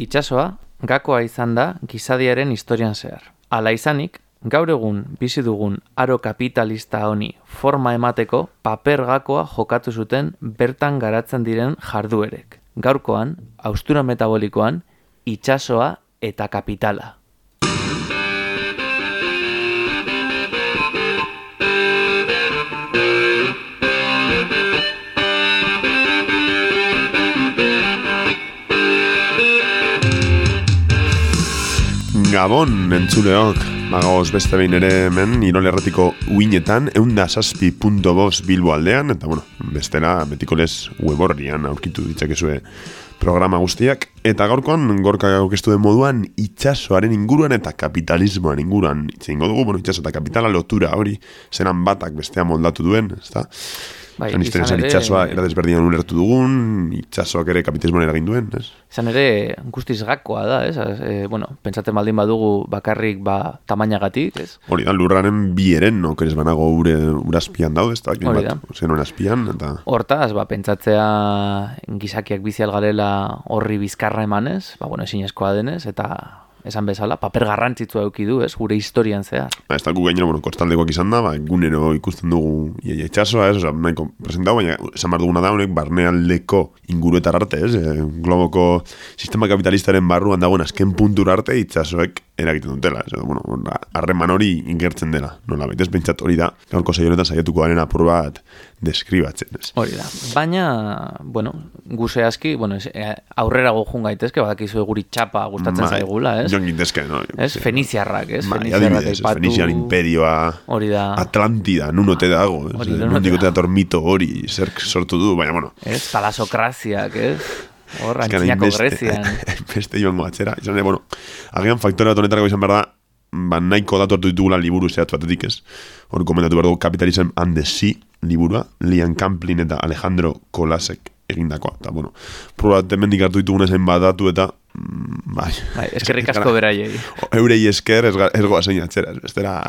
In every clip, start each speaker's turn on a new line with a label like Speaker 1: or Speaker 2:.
Speaker 1: itsasoa gakoa izan da gizadiaren historian zehar. Hala izanik, gaur egun bizi dugun aro kapitalista honi forma emateko paper gakoa jokatu zuten bertan garatzen diren jarduerek. Gaurkoan, austura metabolikoan, itsasoa eta kapitala.
Speaker 2: Gabon, entzuleok, magagoz beste behin ere hemen, irolerretiko uinetan, eunda saspi bilbo aldean, eta bueno, bestela betiko lez weborrian aurkitu ditzakezue programa guztiak, eta gaurkoan, gorka aurkeztu den moduan, itxasoaren inguruan eta kapitalismoan inguruan, itxingo dugu, bueno, itxaso eta kapitala lotura hori, zenan batak bestea moldatu duen, ezta?
Speaker 1: Bai,
Speaker 2: izan
Speaker 1: ere-
Speaker 2: itxasoa era desberdinan ulertu dugun, itxasoak ere kapitalismoan eragin duen, ez?
Speaker 1: Izan ere, guztiz gakoa da, ez? E, bueno, pentsatzen baldin badugu bakarrik ba, tamainagatik, ez?
Speaker 2: Hori da, lurraren bi eren, no, kerez banago ure, urazpian daude, ez da,
Speaker 1: Hori da.
Speaker 2: zenuen azpian, eta...
Speaker 1: Hortaz, ba, pentsatzea gizakiak bizi algarela horri bizkarra emanez, ba, bueno, ezinezkoa denez, eta esan bezala, paper garrantzitsua eduki du, ez? Gure historian zehar.
Speaker 2: Ba, ez da gu gainera, bueno, kostaldekoak izan da, ba, gunero ikusten dugu iaia itxasoa, ez, oza, nahiko presentau, baina esan behar duguna da, honek, barnealdeko inguruetar arte, ez, e, globoko sistema kapitalistaren barruan dagoen azken puntura arte itxasoek eragiten dutela, edo, bueno, ba, harreman hori ingertzen dela, nola baita, ez pentsat hori da, gaurko saio honetan saiatuko garen apur bat deskribatzen, ez.
Speaker 1: Hori da. Baina, bueno, guze aski, bueno, ez, eh, aurrera gojun gaitezke, badakizu guri txapa gustatzen
Speaker 2: Bai,
Speaker 1: zaigula, ez?
Speaker 2: Joan gintezke, no?
Speaker 1: Ez, feniziarrak, ez?
Speaker 2: Bai,
Speaker 1: Feniziarrak
Speaker 2: ez, Fenizian imperioa,
Speaker 1: Hori da.
Speaker 2: Atlantida, nun ote dago, ez,
Speaker 1: Hori da, nun
Speaker 2: ote dator mito hori, zer sortu du, baina, bueno,
Speaker 1: Ez, talasokraziak, ez? Hor,
Speaker 2: Ez que
Speaker 1: antzinako
Speaker 2: hainbeste-
Speaker 1: Grezian.
Speaker 2: Beste joango atzera. Izan ere, bueno, agian faktore bat honetarako izan behar da, ba, nahiko datu hartu ditugula liburu zehatz batetik ez. Hor, komendatu behar dugu Capitalism and the Sea liburua, Lian Camplin eta Alejandro Kolasek egindakoa. Eta, bueno, proba bat hemendik hartu ditugun ezain bat datu eta, mm, bai.
Speaker 1: Bai, eskerrik asko beraiei.
Speaker 2: Eurei esker ez, goa zein atzera. Ez bestera,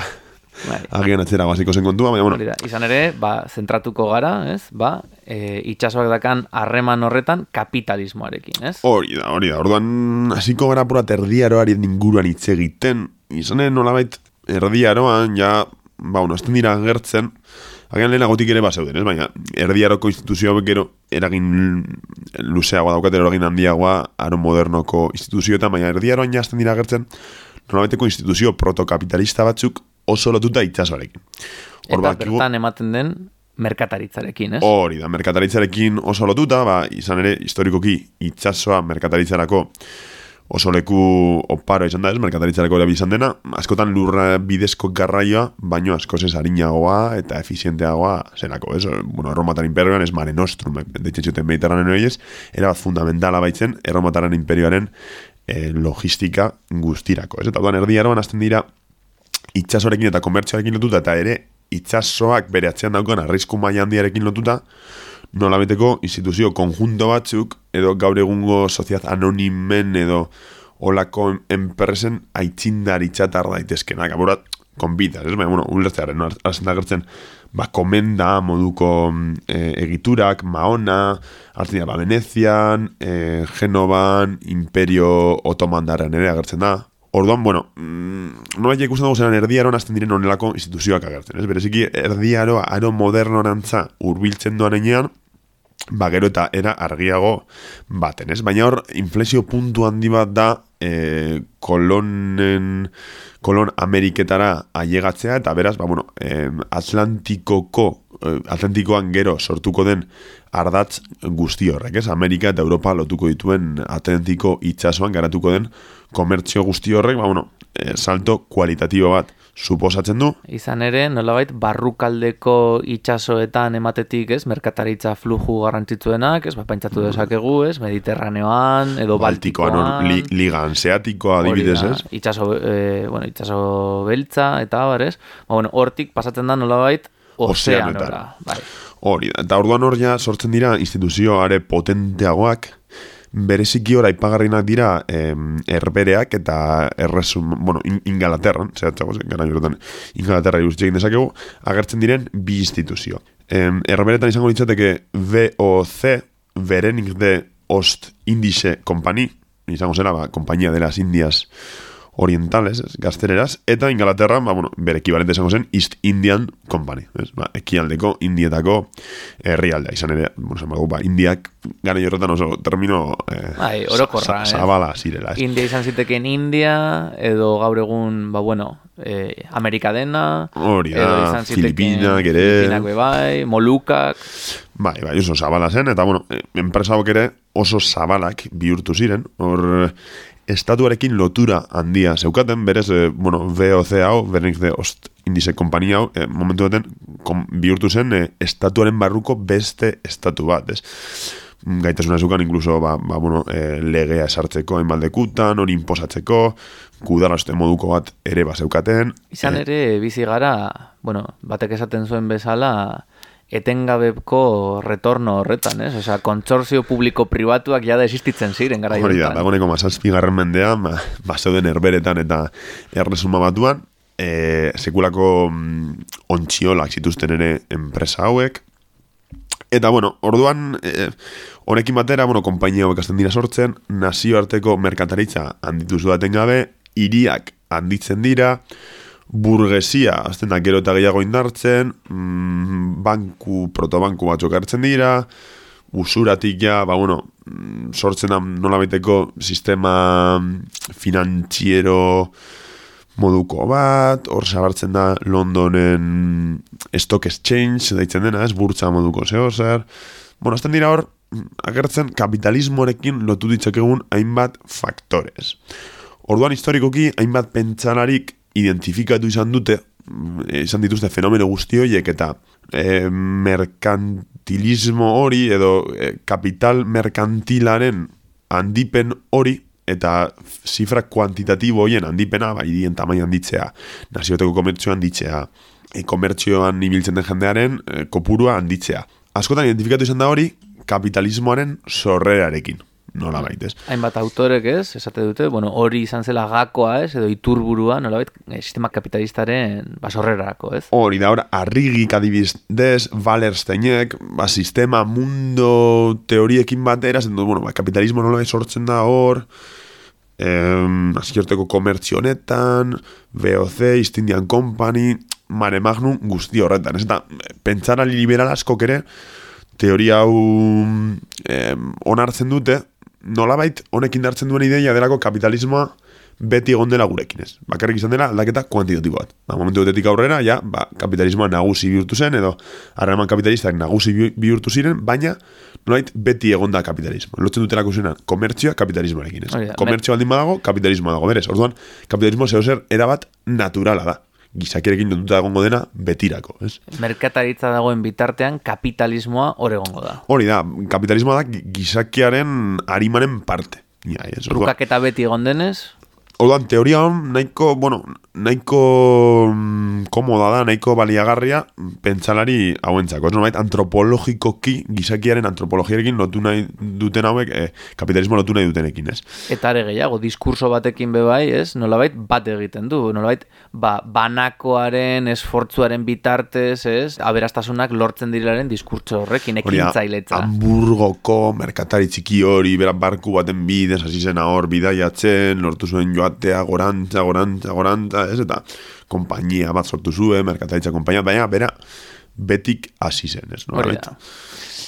Speaker 1: Bai.
Speaker 2: agian atzera guaziko zen kontua, baina, bueno,
Speaker 1: da. Izan ere, ba, zentratuko gara, ez? Ba, e, itxasoak dakan harreman horretan kapitalismoarekin, ez?
Speaker 2: Hori da, hori da. Orduan, hasiko gara pura erdiaroaren inguruan hitz egiten. Izanen nolabait erdiaroan, ja, ba, bueno, esten dira agertzen, agian lehenagotik ere bazeuden, ez? Baina, erdiaroko instituzio hauek gero eragin luzeagoa daukate, eragin handiagoa aro modernoko instituzioetan, baina erdiaroan ja esten dira agertzen, nolabaiteko instituzio protokapitalista batzuk oso lotuta itxasoarekin.
Speaker 1: Eta
Speaker 2: bakigu-
Speaker 1: bertan ematen den merkataritzarekin, ez?
Speaker 2: Hori da, merkataritzarekin oso lotuta, ba, izan ere, historikoki itxasoa merkataritzarako oso leku oparo izan da ez, merkataritzarako erabil izan dena, askotan lurra bidezko garraioa, baino asko ez harinagoa eta efizienteagoa zelako, ez? Bueno, erromatan imperioan ez mare nostrum, deitzen zuten mediterranen horiez, era bat fundamentala baitzen, erromataren imperioaren eh, logistika guztirako, ez? Eta duan erdiaroan hasten dira itxasorekin eta komertzioarekin lotuta eta ere itxasoak bere atzean daukan arrisku maila handiarekin lotuta nolabeteko instituzio konjunto batzuk edo gaur egungo soziaz anonimen edo olako enpresen aitzindari txatar daitezkenak, aburat, konbitas, ez? Baina, bueno, ulertzearen, no? Gertzen, ba, komenda moduko e, egiturak, Mahona, hartzen dira, ba, Venezian, e, Genovan, Imperio Otomandaren ere agertzen da. Orduan, bueno, mm, nola ikusten dugu zelan erdiaroan azten diren onelako instituzioak agertzen, ez? Bereziki, erdiaroa, aro modernorantza urbiltzen doan enean, ba, gero eta era argiago baten, ez? Baina hor, inflexio puntu handi bat da e, kolonen kolon Ameriketara ailegatzea eta beraz, ba, bueno, e, Atlantikoko e, Atlantikoan gero sortuko den ardatz guzti horrek, ez? Amerika eta Europa lotuko dituen Atlantiko itsasoan garatuko den komertzio guzti horrek, ba, bueno, e, salto kualitatibo bat suposatzen du,
Speaker 1: Izan ere, nolabait, barrukaldeko itxasoetan ematetik, ez, merkataritza fluju garrantzitsuenak, ez, ba, pentsatu dezakegu, ez, Mediterraneoan, edo
Speaker 2: Baltikoan,
Speaker 1: Baltikoan,
Speaker 2: li, liga anseatikoa adibidez, ez?
Speaker 1: Itxaso, e, bueno, itxaso beltza, eta abar, ez? Ba, bueno, hortik pasatzen da nolabait, ozeanora. Bai.
Speaker 2: Hori da, eta orduan hor ja sortzen dira instituzio are potenteagoak, bereziki ora aipagarrinak dira em, herbereak eta erresum, bueno, in, Ingalaterran, zehatzago, gara jortan, Ingalaterra iruzitxe egin dezakegu, agertzen diren bi instituzio. Em, herberetan izango litzateke VOC, Verenik de Ost Indice Company, izango zela, ba, kompainia de las Indias orientales, ez, gaztereraz, eta Ingalaterra, ba, bueno, bere ekibalente izango zen, East Indian Company, ez, ba, ekialdeko, indietako herrialdea, izan ere, bueno, zen ba, indiak, gara jorretan oso termino eh,
Speaker 1: Bai, orokorra,
Speaker 2: sa-
Speaker 1: eh.
Speaker 2: zabala zirela, ez.
Speaker 1: India izan ziteken India, edo gaur egun, ba bueno, eh, Amerika dena,
Speaker 2: Hori da, Filipinak ere.
Speaker 1: Filipinak bai, Molukak,
Speaker 2: Bai, bai, oso zabala zen, eta, bueno, eh, enpresa ere oso zabalak bihurtu ziren, hor estatuarekin lotura handia zeukaten, berez, eh, bueno, VOC hau, Bernik de Ost Indize kompania hau, eh, momentu baten kom, bihurtu zen eh, estatuaren barruko beste estatu bat, ez? Gaitasuna zeukan inkluso, ba, ba, bueno, eh, legea esartzeko hainbaldekutan, hori inposatzeko, kudarazte moduko bat ere bazeukaten.
Speaker 1: izan ere bizi gara, bueno, batek esaten zuen bezala, etengabeko retorno horretan, ez? Osea, kontsorzio publiko-pribatuak jada existitzen ziren gara
Speaker 2: Hori da, dagoeneko mazazpi mendean, ba, ba zeuden erberetan eta erresuma batuan, e, sekulako mm, ontziolak zituzten ere enpresa hauek, Eta, bueno, orduan, e, honekin batera, bueno, konpainia hauek azten dira sortzen, nazioarteko merkataritza handitu zudaten gabe, iriak handitzen dira, burgesia azten da gero eta gehiago indartzen, mm, banku, protobanku batzuk hartzen dira, usuratik ja, ba, bueno, mm, sortzen da nola sistema finantziero moduko bat, hor zabartzen da Londonen Stock Exchange, daitzen dena, ez, burtsa moduko zeo zer. Bueno, azten dira hor, agertzen kapitalismorekin lotu ditzakegun hainbat faktores. Orduan historikoki hainbat pentsalarik identifikatu izan dute, mm, izan dituzte fenomeno guzti horiek eta e, merkantilismo hori edo e, kapital merkantilaren handipen hori eta zifra kuantitatibo horien handipena, ba, irien tamaina handitzea, nazioteko komertzioa handitzea, e, komertzioan ibiltzen den jendearen e, kopurua handitzea. Askotan identifikatu izan da hori kapitalismoaren sorrerarekin, nola baitez.
Speaker 1: Hainbat autorek ez, esate dute, bueno, hori izan zela gakoa ez, edo iturburua, nolabait, eh, sistema kapitalistaren basorrerako ez.
Speaker 2: Hori da, hor, arrigik adibidez, Wallersteinek, ba, sistema mundo teoriekin batera, zen dut, bueno, ba, kapitalismo nola sortzen da hor, em, azkiorteko komertzio honetan, VOC, East Indian Company, Mare Magnum, guzti horretan, ez eta pentsara liberal askok ere, teoria hau em, onartzen dute, nolabait honekin hartzen duen ideia delako kapitalismoa beti egon dela gurekin ez. Bakarrik izan dela aldaketa kuantitatibo bat. Ba, momentu batetik aurrera, ja, ba, kapitalismoa nagusi bihurtu zen, edo harreman kapitalistak nagusi bi- bihurtu ziren, baina nolait beti egon da kapitalismo. Lotzen dutelako zena, komertzioa kapitalismoarekin ez.
Speaker 1: Hori da,
Speaker 2: Komertzio baldin badago, kapitalismoa dago, berez. Orduan, kapitalismo zeo zer erabat naturala da. Gizakiarekin lotuta egongo dena betirako, ez?
Speaker 1: Merkataritza dagoen bitartean kapitalismoa hor egongo da.
Speaker 2: Hori da, kapitalismoa da gi- gizakiaren harimaren parte. Ja, ez,
Speaker 1: Trukaketa beti egon denez,
Speaker 2: Orduan, teoria hon, nahiko, bueno, nahiko mm, komoda da, nahiko baliagarria pentsalari hauentzako. Ez nolait, antropologikoki, gizakiaren antropologiarekin lotu nahi duten hauek, eh, kapitalismo lotu nahi dutenekin, ez?
Speaker 1: eta are gehiago, diskurso batekin bebai, ez, nolabait bat egiten du, nolabait, ba, banakoaren, esfortzuaren bitartez, ez, aberastasunak lortzen direlaren diskurtso horrekin, ekintzailetza.
Speaker 2: Hamburgoko merkatari txiki hori, bera barku baten bidez, hasi zena hor, bidaiatzen, lortu zuen joatea, gorantza, gorantza, gorantza, ez, eta konpainia bat sortu zuen, merkataritza konpainia, baina, bera, betik hasi zen, ez,
Speaker 1: da.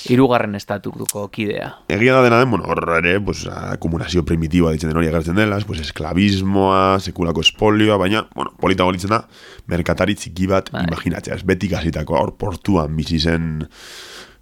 Speaker 1: Hirugarren estatuko kidea.
Speaker 2: Egia da dena den, bueno, hor ere, pues, akumulazio primitiboa ditzen den hori agertzen dela, pues, esklabismoa, sekulako espolioa, baina, bueno, polita golitzen da, merkatari txiki bat
Speaker 1: Bai.
Speaker 2: imaginatzea, ez betik hasitako hor portuan bizi zen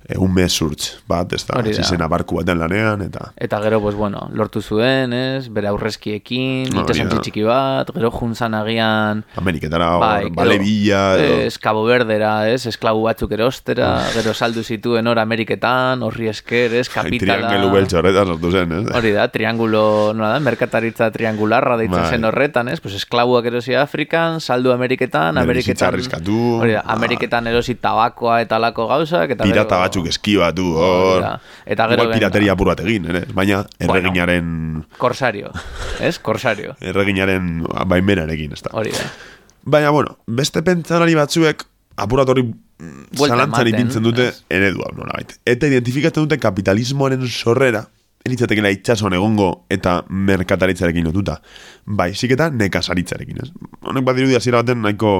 Speaker 2: egun mesurtz bat, ez da, zen abarku baten lanean, eta...
Speaker 1: Eta gero, pues, bueno, lortu zuen, ez, bere aurrezkiekin,
Speaker 2: da.
Speaker 1: txiki bat, gero juntzan agian,
Speaker 2: Ameriketara,
Speaker 1: bai,
Speaker 2: bale bila,
Speaker 1: ez, Cabo Verdera, ez, esklabu batzuk erostera, gero saldu zituen hor Ameriketan, horri esker, ez, kapitala...
Speaker 2: Triangelu beltza horretan sortu zen, ez?
Speaker 1: Hori da, triangulo, nola da, merkataritza triangularra deitzen
Speaker 2: Bai.
Speaker 1: zen horretan, ez? Pues esklabuak erosi Afrikan, saldu Ameriketan, Ameriketan... Hori da. Ameriketan erosi tabakoa eta lako gauzak, eta
Speaker 2: Pirata. Batzuk eskibatu, hor...
Speaker 1: Eta gero
Speaker 2: Igual pirateria apur bat egin, ere? Baina, erreginaren...
Speaker 1: Korsario, ez? Korsario.
Speaker 2: Erreginaren baimenarekin, ez da.
Speaker 1: Hori da.
Speaker 2: Baina, bueno, beste pentsalari batzuek apurat hori mm, zalantzan ipintzen dute
Speaker 1: ez?
Speaker 2: eredua, nola baita. Eta identifikatzen dute kapitalismoaren sorrera, elitzatekela itxasuan egongo eta merkataritzarekin lotuta. Baizik eta nekasaritzarekin, ez? Honek bat dirudi hasiera baten nahiko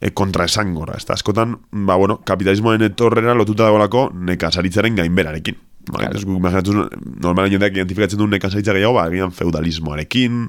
Speaker 2: e, kontraesangora, ez da, askotan, ba, bueno, kapitalismoen etorrera lotuta dagoelako nekasaritzaren gainberarekin. Ba,
Speaker 1: Claro.
Speaker 2: ez guk imaginatuz, normalen jendeak identifikatzen duen nekasaritza gehiago, ba, agian feudalismoarekin,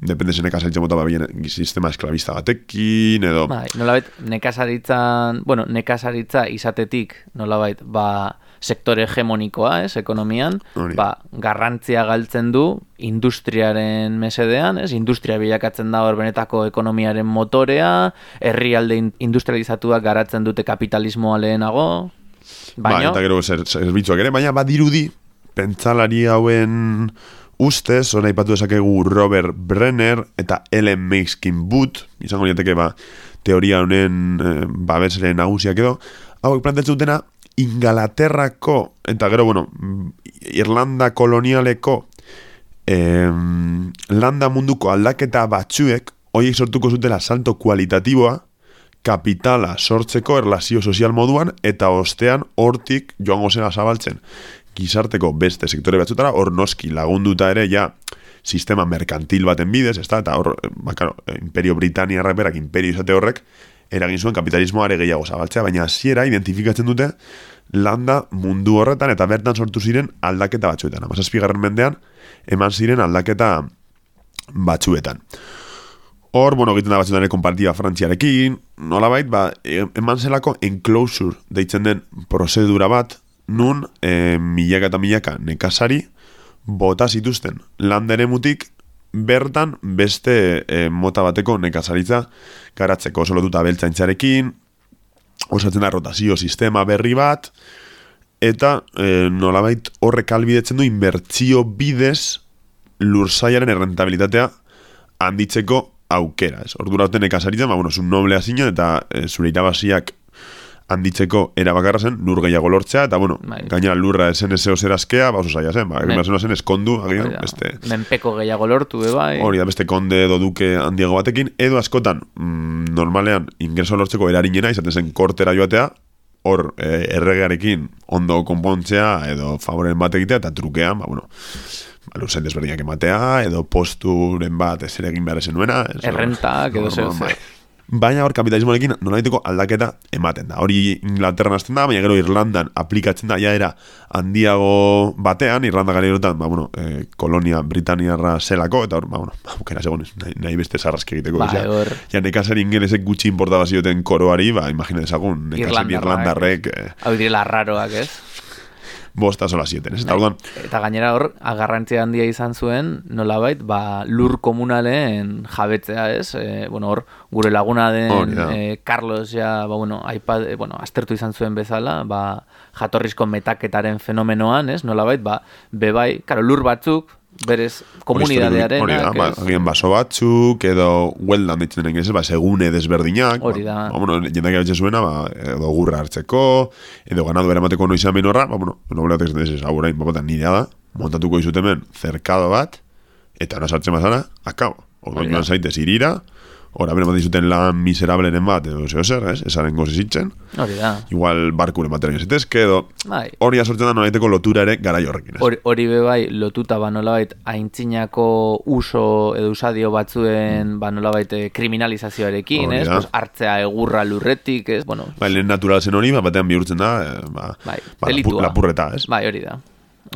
Speaker 2: depende ze nekasaritza mota, ba, bien, sistema esklabista batekin, edo...
Speaker 1: Bai, nolabait, nekazaritzan, bueno, nekazaritza izatetik, nolabait, ba, sektore hegemonikoa, ez, ekonomian,
Speaker 2: Hori.
Speaker 1: ba, garrantzia galtzen du industriaren mesedean, ez, industria bilakatzen da hor benetako ekonomiaren motorea, herrialde in- industrializatuak garatzen dute kapitalismoa lehenago,
Speaker 2: Bai,
Speaker 1: baina,
Speaker 2: eta gero zer, zerbitzuak ere, baina badirudi, pentsalari hauen ustez, hori aipatu dezakegu Robert Brenner eta Ellen Meiskin Boot, izango liateke ba, teoria honen eh, babesle nagusiak edo, hauek plantetzen dutena, Ingalaterrako, eta gero, bueno, Irlanda kolonialeko em, landa munduko aldaketa batzuek, horiek sortuko zutela salto kualitatiboa, kapitala sortzeko erlazio sozial moduan eta ostean hortik joango zera zabaltzen gizarteko beste sektore batzutara hor noski lagunduta ere ja sistema merkantil baten bidez, ezta? Eta hor, eh, ba, claro, Imperio Britania berak imperio izate horrek eragin zuen kapitalismoa ere gehiago zabaltzea, baina hasiera identifikatzen dute landa mundu horretan eta bertan sortu ziren aldaketa batzuetan. Amazazpigarren mendean eman ziren aldaketa batzuetan. Hor, bueno, egiten da batzuetan ere konpartiba frantziarekin, nolabait, ba, e- eman zelako enclosure deitzen den prozedura bat, nun e, milaka eta milaka nekazari bota zituzten landere mutik bertan beste e, mota bateko nekazaritza garatzeko oso lotuta beltzaintzarekin, osatzen da rotazio sistema berri bat, eta e, nolabait horrek albidetzen du inbertzio bidez lursaiaren errentabilitatea handitzeko aukera. Ez? Ordura arte nekazaritzen, ba, bueno, zun noblea zinen eta e, zure irabaziak handitzeko erabakarra zen lur gehiago lortzea, eta bueno,
Speaker 1: Bai.
Speaker 2: gainera lurra esen ezeo zerazkea, ba oso zaila zen, ba, egin zen eskondu, agian,
Speaker 1: da,
Speaker 2: beste,
Speaker 1: menpeko gehiago lortu, be, bai,
Speaker 2: hori da beste konde edo duke handiago batekin, edo askotan, mm, normalean, ingreso lortzeko erarinena, izaten zen kortera joatea, hor eh, erregearekin ondo konpontzea, edo favoren bat egitea, eta trukean, ba, bueno, ba, luzen desberdinak ematea, edo posturen bat ez ere egin behar esen nuena. ez,
Speaker 1: Errentak edo zer.
Speaker 2: Baina hor kapitalismoarekin nolaiteko aldaketa ematen da. Hori Inglaterran hasten da, baina gero Irlandan aplikatzen da jaera handiago batean, Irlanda gari ba, bueno, eh, kolonia Britaniarra zelako, eta hor, ba, bueno, aukera segon, nahi, nahi beste sarraski egiteko. Ja,
Speaker 1: hor.
Speaker 2: ja nekazari ingelesek gutxi importaba zioten koroari, ba, imagina dezagun, nekazari
Speaker 1: Irlandarrak.
Speaker 2: Irlandarrek eh,
Speaker 1: hau direla raroak, ez?
Speaker 2: Bosta sola zioten. Ez? Eta orduan,
Speaker 1: Eta gainera hor, agarrantzia handia izan zuen, nolabait, ba, lur komunalen jabetzea, ez? E, bueno, hor, gure laguna den e, Carlos ja, ba, bueno, iPad, e, bueno, aztertu izan zuen bezala, ba, jatorrizko metaketaren fenomenoan, ez? Nolabait, ba, bebai, karo, lur batzuk, berez, komunidadearen,
Speaker 2: Hori da, ba, agian baso batzuk, edo hueldan ditzen den ba, segune desberdinak.
Speaker 1: Hori
Speaker 2: ba,
Speaker 1: da.
Speaker 2: Ba, bueno, jendak abetzen zuena, ba, edo gurra hartzeko, edo ganadu eramateko noizean behin ba, bueno, noble batek esaten ez, hau orain, bakotan nirea da, montatuko izut hemen zerkado bat, eta hona sartzen bazara, akabo. Joan zaitez irira, ora bera bat izuten lan miserablenen bat, edo zeo zer, ez? Esaren gozizitzen.
Speaker 1: Hori da.
Speaker 2: Igual barkuren bateren zitezke, edo
Speaker 1: Bai.
Speaker 2: hori asortzen da nolaiteko lotura ere garai horrekin?
Speaker 1: Hori, hori be bai lotuta ba nolabait aintzinako uso edo usadio batzuen ba nolabait eh, kriminalizazioarekin, ez? Pues hartzea egurra lurretik, ez? Bueno,
Speaker 2: Bai, lehen natural zen hori, ba, batean bihurtzen da, eh, ba,
Speaker 1: bai,
Speaker 2: ba,
Speaker 1: delitua.
Speaker 2: lapurreta, ez?
Speaker 1: Bai, hori da.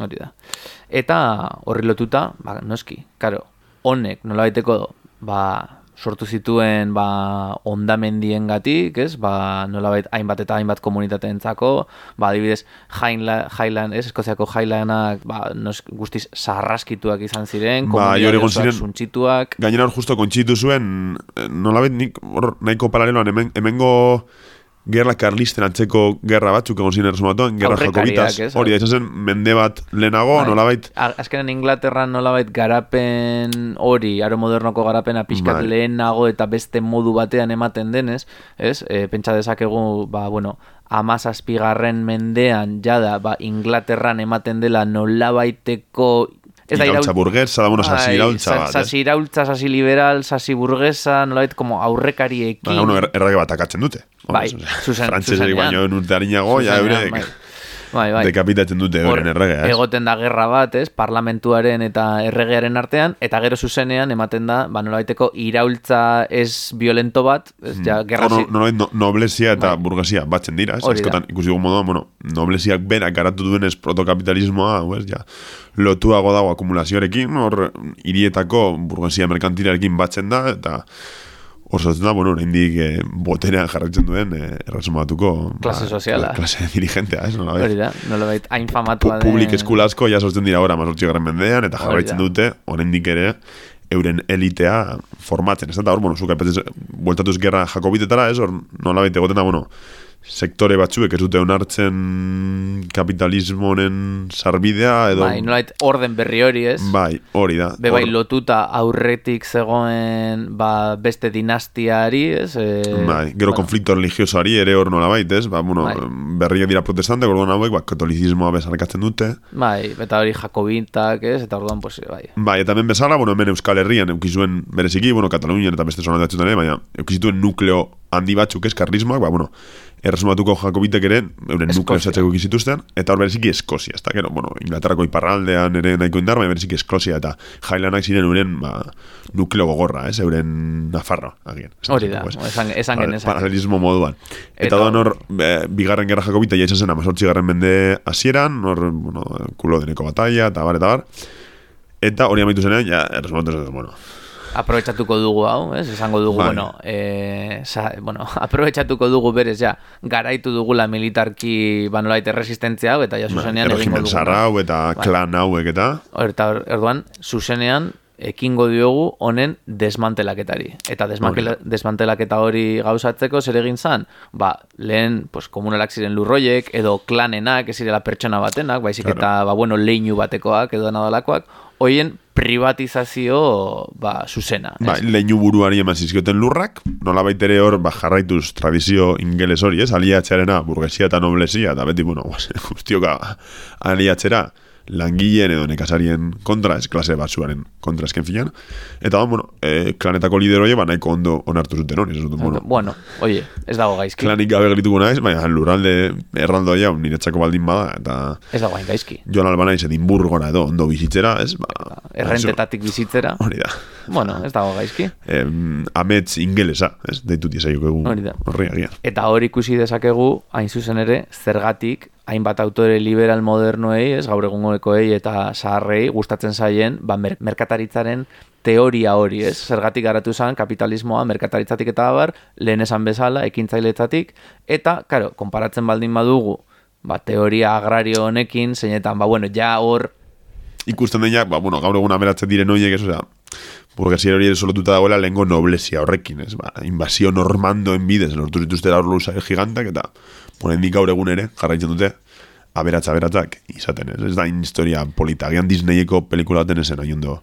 Speaker 1: Hori da. Eta horri lotuta, ba, noski, karo, honek nolabaiteko ba, sortu zituen ba, ondamendiengatik, ez? Ba, nolabait hainbat eta hainbat komunitateentzako, ba, adibidez, Highland, Highland ez? Eskoziako Highlanak, ba, nos, guztiz sarraskituak izan ziren,
Speaker 2: Ba, ziren-
Speaker 1: suntsituak,
Speaker 2: Gainera hor justo kontxitu zuen, eh, nolabait nik hor nahiko paraleloan hemen, hemengo gerra karlisten antzeko gerra batzuk egon ziren resumatuan, gerra jakobitas,
Speaker 1: ez?
Speaker 2: hori da izan zen mende bat lehenago,
Speaker 1: Bai.
Speaker 2: nolabait,
Speaker 1: A- Azkenen Inglaterran nolabait garapen hori, aro modernoko garapena pixkat
Speaker 2: Bai.
Speaker 1: lehenago eta beste modu batean ematen denez, ez? E, pentsa dezakegu, ba, bueno, amazazpigarren mendean jada, ba, Inglaterran ematen dela nolabaiteko... Ez da
Speaker 2: iraultza
Speaker 1: iraul-
Speaker 2: burguesa, da, bueno, sasi
Speaker 1: Bai,
Speaker 2: iraultza bat?
Speaker 1: Sasi iraultza, sasi liberal, sasi burguesa, nolabait como aurrekariekin.
Speaker 2: Ba, uno er, errage bat akatzen dute.
Speaker 1: Bai, zuzen-
Speaker 2: Frantsesek
Speaker 1: zuzenean.
Speaker 2: baino urte harinago, ja eurek.
Speaker 1: bai. Bai, bai.
Speaker 2: dekapitatzen dute
Speaker 1: Hor,
Speaker 2: euren erregea, ez?
Speaker 1: Egoten da gerra bat, ez, parlamentuaren eta erregearen artean, eta gero zuzenean ematen da, ba, nolabaiteko iraultza ez violento bat, ez, ja, gerra
Speaker 2: Hor,
Speaker 1: zi-
Speaker 2: no, no, noblesia eta burgesia batzen dira, ez?
Speaker 1: Bai.
Speaker 2: Askotan ikusi dugu moduan, bueno, noblesiak berak garatu duenez protokapitalismoa, hau ez, ja, lotuago dago akumulazioarekin, hor, hirietako burgesia merkantilarekin batzen da, eta hor sortzen da, bueno, oraindik eh, boterean jarraitzen duen eh, erresumatuko
Speaker 1: Klase soziala.
Speaker 2: klase dirigentea, ez? Nolabait.
Speaker 1: Hori da, nolabait, hain
Speaker 2: Pu-
Speaker 1: famatua den...
Speaker 2: publik eskula asko ja sortzen dira ora mazortzi garren mendean, eta jarraitzen dute, oraindik ere, euren elitea formatzen, ez da, hor, bueno, zuk aipatzen, bueltatuz gerra jakobitetara, ez, hor, nola baita egoten da, bueno, sektore batzuek ez dute onartzen kapitalismo honen sarbidea, edo...
Speaker 1: Bai, nolait, orden berri hori, ez?
Speaker 2: Bai, hori da.
Speaker 1: Be bai,
Speaker 2: Hor-
Speaker 1: lotuta aurretik zegoen ba, beste dinastiari, ez? E,
Speaker 2: Bai, gero konflikto religiosoari ere hor nola ez? Ba, bueno,
Speaker 1: Bai.
Speaker 2: berriak dira protestante, orduan hauek, ba, katolizismoa bezarkatzen dute.
Speaker 1: Bai, eta hori jakobintak, ez? Eta orduan, pues, bai.
Speaker 2: Bai, eta hemen bezala, bueno, hemen Euskal Herrian eukizuen bereziki, bueno, Katalunian eta beste zona batzuetan ere, baina eukizituen nukleo handi batzuk ez karlismoak, ba, bueno, erresumatuko jakobitek ere, euren nukleo
Speaker 1: Eskozia.
Speaker 2: zatzeko ikizituzten, eta hor bereziki Eskozia, ez da, gero, bueno, Inglaterrako iparraldean ere nahiko indar, baina bereziki Eskozia eta Highlanak ziren euren, ba, nukleo gogorra, ez, euren Nafarroa, agian. esan
Speaker 1: Hori da, esan, esan
Speaker 2: Para-
Speaker 1: genezake.
Speaker 2: Paralelismo moduan. Eta,
Speaker 1: Eta-
Speaker 2: doan hor, e, bigarren gerra jakobita jaitza zen, amazortzi garren mende hasieran, hor, bueno, kulo deneko batalla, eta bar, eta bar. Eta hori amaitu zenean, ja, erresumatu zen, bueno,
Speaker 1: aprobetxatuko dugu hau, ez? Esango dugu,
Speaker 2: Bai.
Speaker 1: bueno, e, sa, bueno, aprobetxatuko dugu berez, ja, garaitu dugula militarki banolait erresistentzia hau, eta ja zuzenean egingo dugu.
Speaker 2: zarra hau eta
Speaker 1: Bai.
Speaker 2: klan hauek eta,
Speaker 1: Eta orduan, zuzenean, ekingo diogu honen desmantelaketari. Eta desmantela, desmantelaketa hori gauzatzeko zer egin zan? Ba, lehen, pues, komunalak ziren lurroiek, edo klanenak, ez zirela pertsona batenak, baizik
Speaker 2: Claro.
Speaker 1: eta, ba, bueno, leinu batekoak, edo nadalakoak, hoien privatizazio, ba, zuzena.
Speaker 2: bai, leinu buruari eman zizkioten lurrak, nola ere hor, ba, jarraituz tradizio ingeles hori, ez, aliatxarena, burgesia eta noblesia, eta beti, bueno, guztioka aliatxera, langileen edo nekazarien kontra, ez klase batzuaren kontra esken filan. Eta, bueno, e, klanetako lideroie, ba, nahiko ondo onartu zuten hori, ez dut, bueno,
Speaker 1: bueno, oie, ez dago gaizki.
Speaker 2: klanik gabe gelituko naiz, baina lurralde erraldo jau niretzako baldin bada, eta
Speaker 1: Ez dago hain gaizki.
Speaker 2: joan alba naiz Edimburgora edo ondo bizitzera, ez? Ba,
Speaker 1: Errentetatik bizitzera,
Speaker 2: Hori da.
Speaker 1: bueno, ez dago gaizki.
Speaker 2: Em, amets ingelesa, ez? Deitu diezaiok egu.
Speaker 1: Hori da.
Speaker 2: Horri agian.
Speaker 1: Eta hori ikusi dezakegu, hain zuzen ere, zergatik hainbat autore liberal modernoei, ez, gaur egungoekoei eta zaharrei gustatzen zaien, ba, mer merkataritzaren teoria hori, ez? Zergatik garatu zen kapitalismoa merkataritzatik eta abar, lehen esan bezala, ekintzailetzatik, eta, karo, konparatzen baldin badugu, ba, teoria agrario honekin, zeinetan, ba, bueno, ja hor,
Speaker 2: Ikusten denak, ba, bueno, gaur egun aberatzen diren horiek, ez, osea, burgesia hori solotuta dagoela lehengo noblesia horrekin, ez, ba, invasio normandoen bidez, lortu zituztera hor luza gigantak, eta, bueno, hendik gaur egun ere, jarraitzen dute, aberatza aberatzak izaten, ez, ez da historia polita, gian Disneyeko pelikula baten esen hain ondo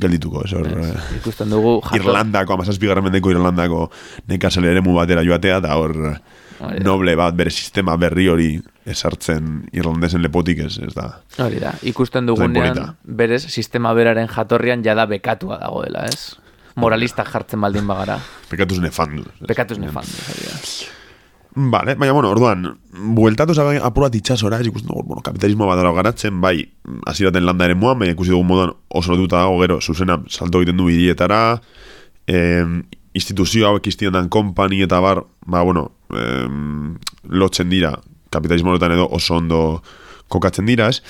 Speaker 2: geldituko, ez, hor, eh,
Speaker 1: ikusten dugu, jato-
Speaker 2: Irlandako, amazazpigarren mendeko Irlandako nekazale ere batera joatea, eta hor
Speaker 1: Hori da.
Speaker 2: noble bat bere sistema berri hori esartzen irlandesen lepotik ez, ez da.
Speaker 1: Hori da, ikusten dugunean, berez, sistema beraren jatorrian jada bekatua dagoela, ez? Moralistak jartzen baldin bagara.
Speaker 2: Pekatuz nefandu.
Speaker 1: Bekatuz nefandu, hori da.
Speaker 2: Vale, baina, bueno, orduan, bueltatuz agai apurat itxasora, ez ikusten dugu, bueno, kapitalismo bat garatzen, bai, aziraten landa ere moan, baina ikusi dugu moduan oso lotuta dago gero, zuzena salto egiten du hirietara, em, instituzio hauek iztienan kompani eta bar, ba, bueno, em, lotzen dira, kapitalismo horretan edo oso ondo kokatzen dira, ez?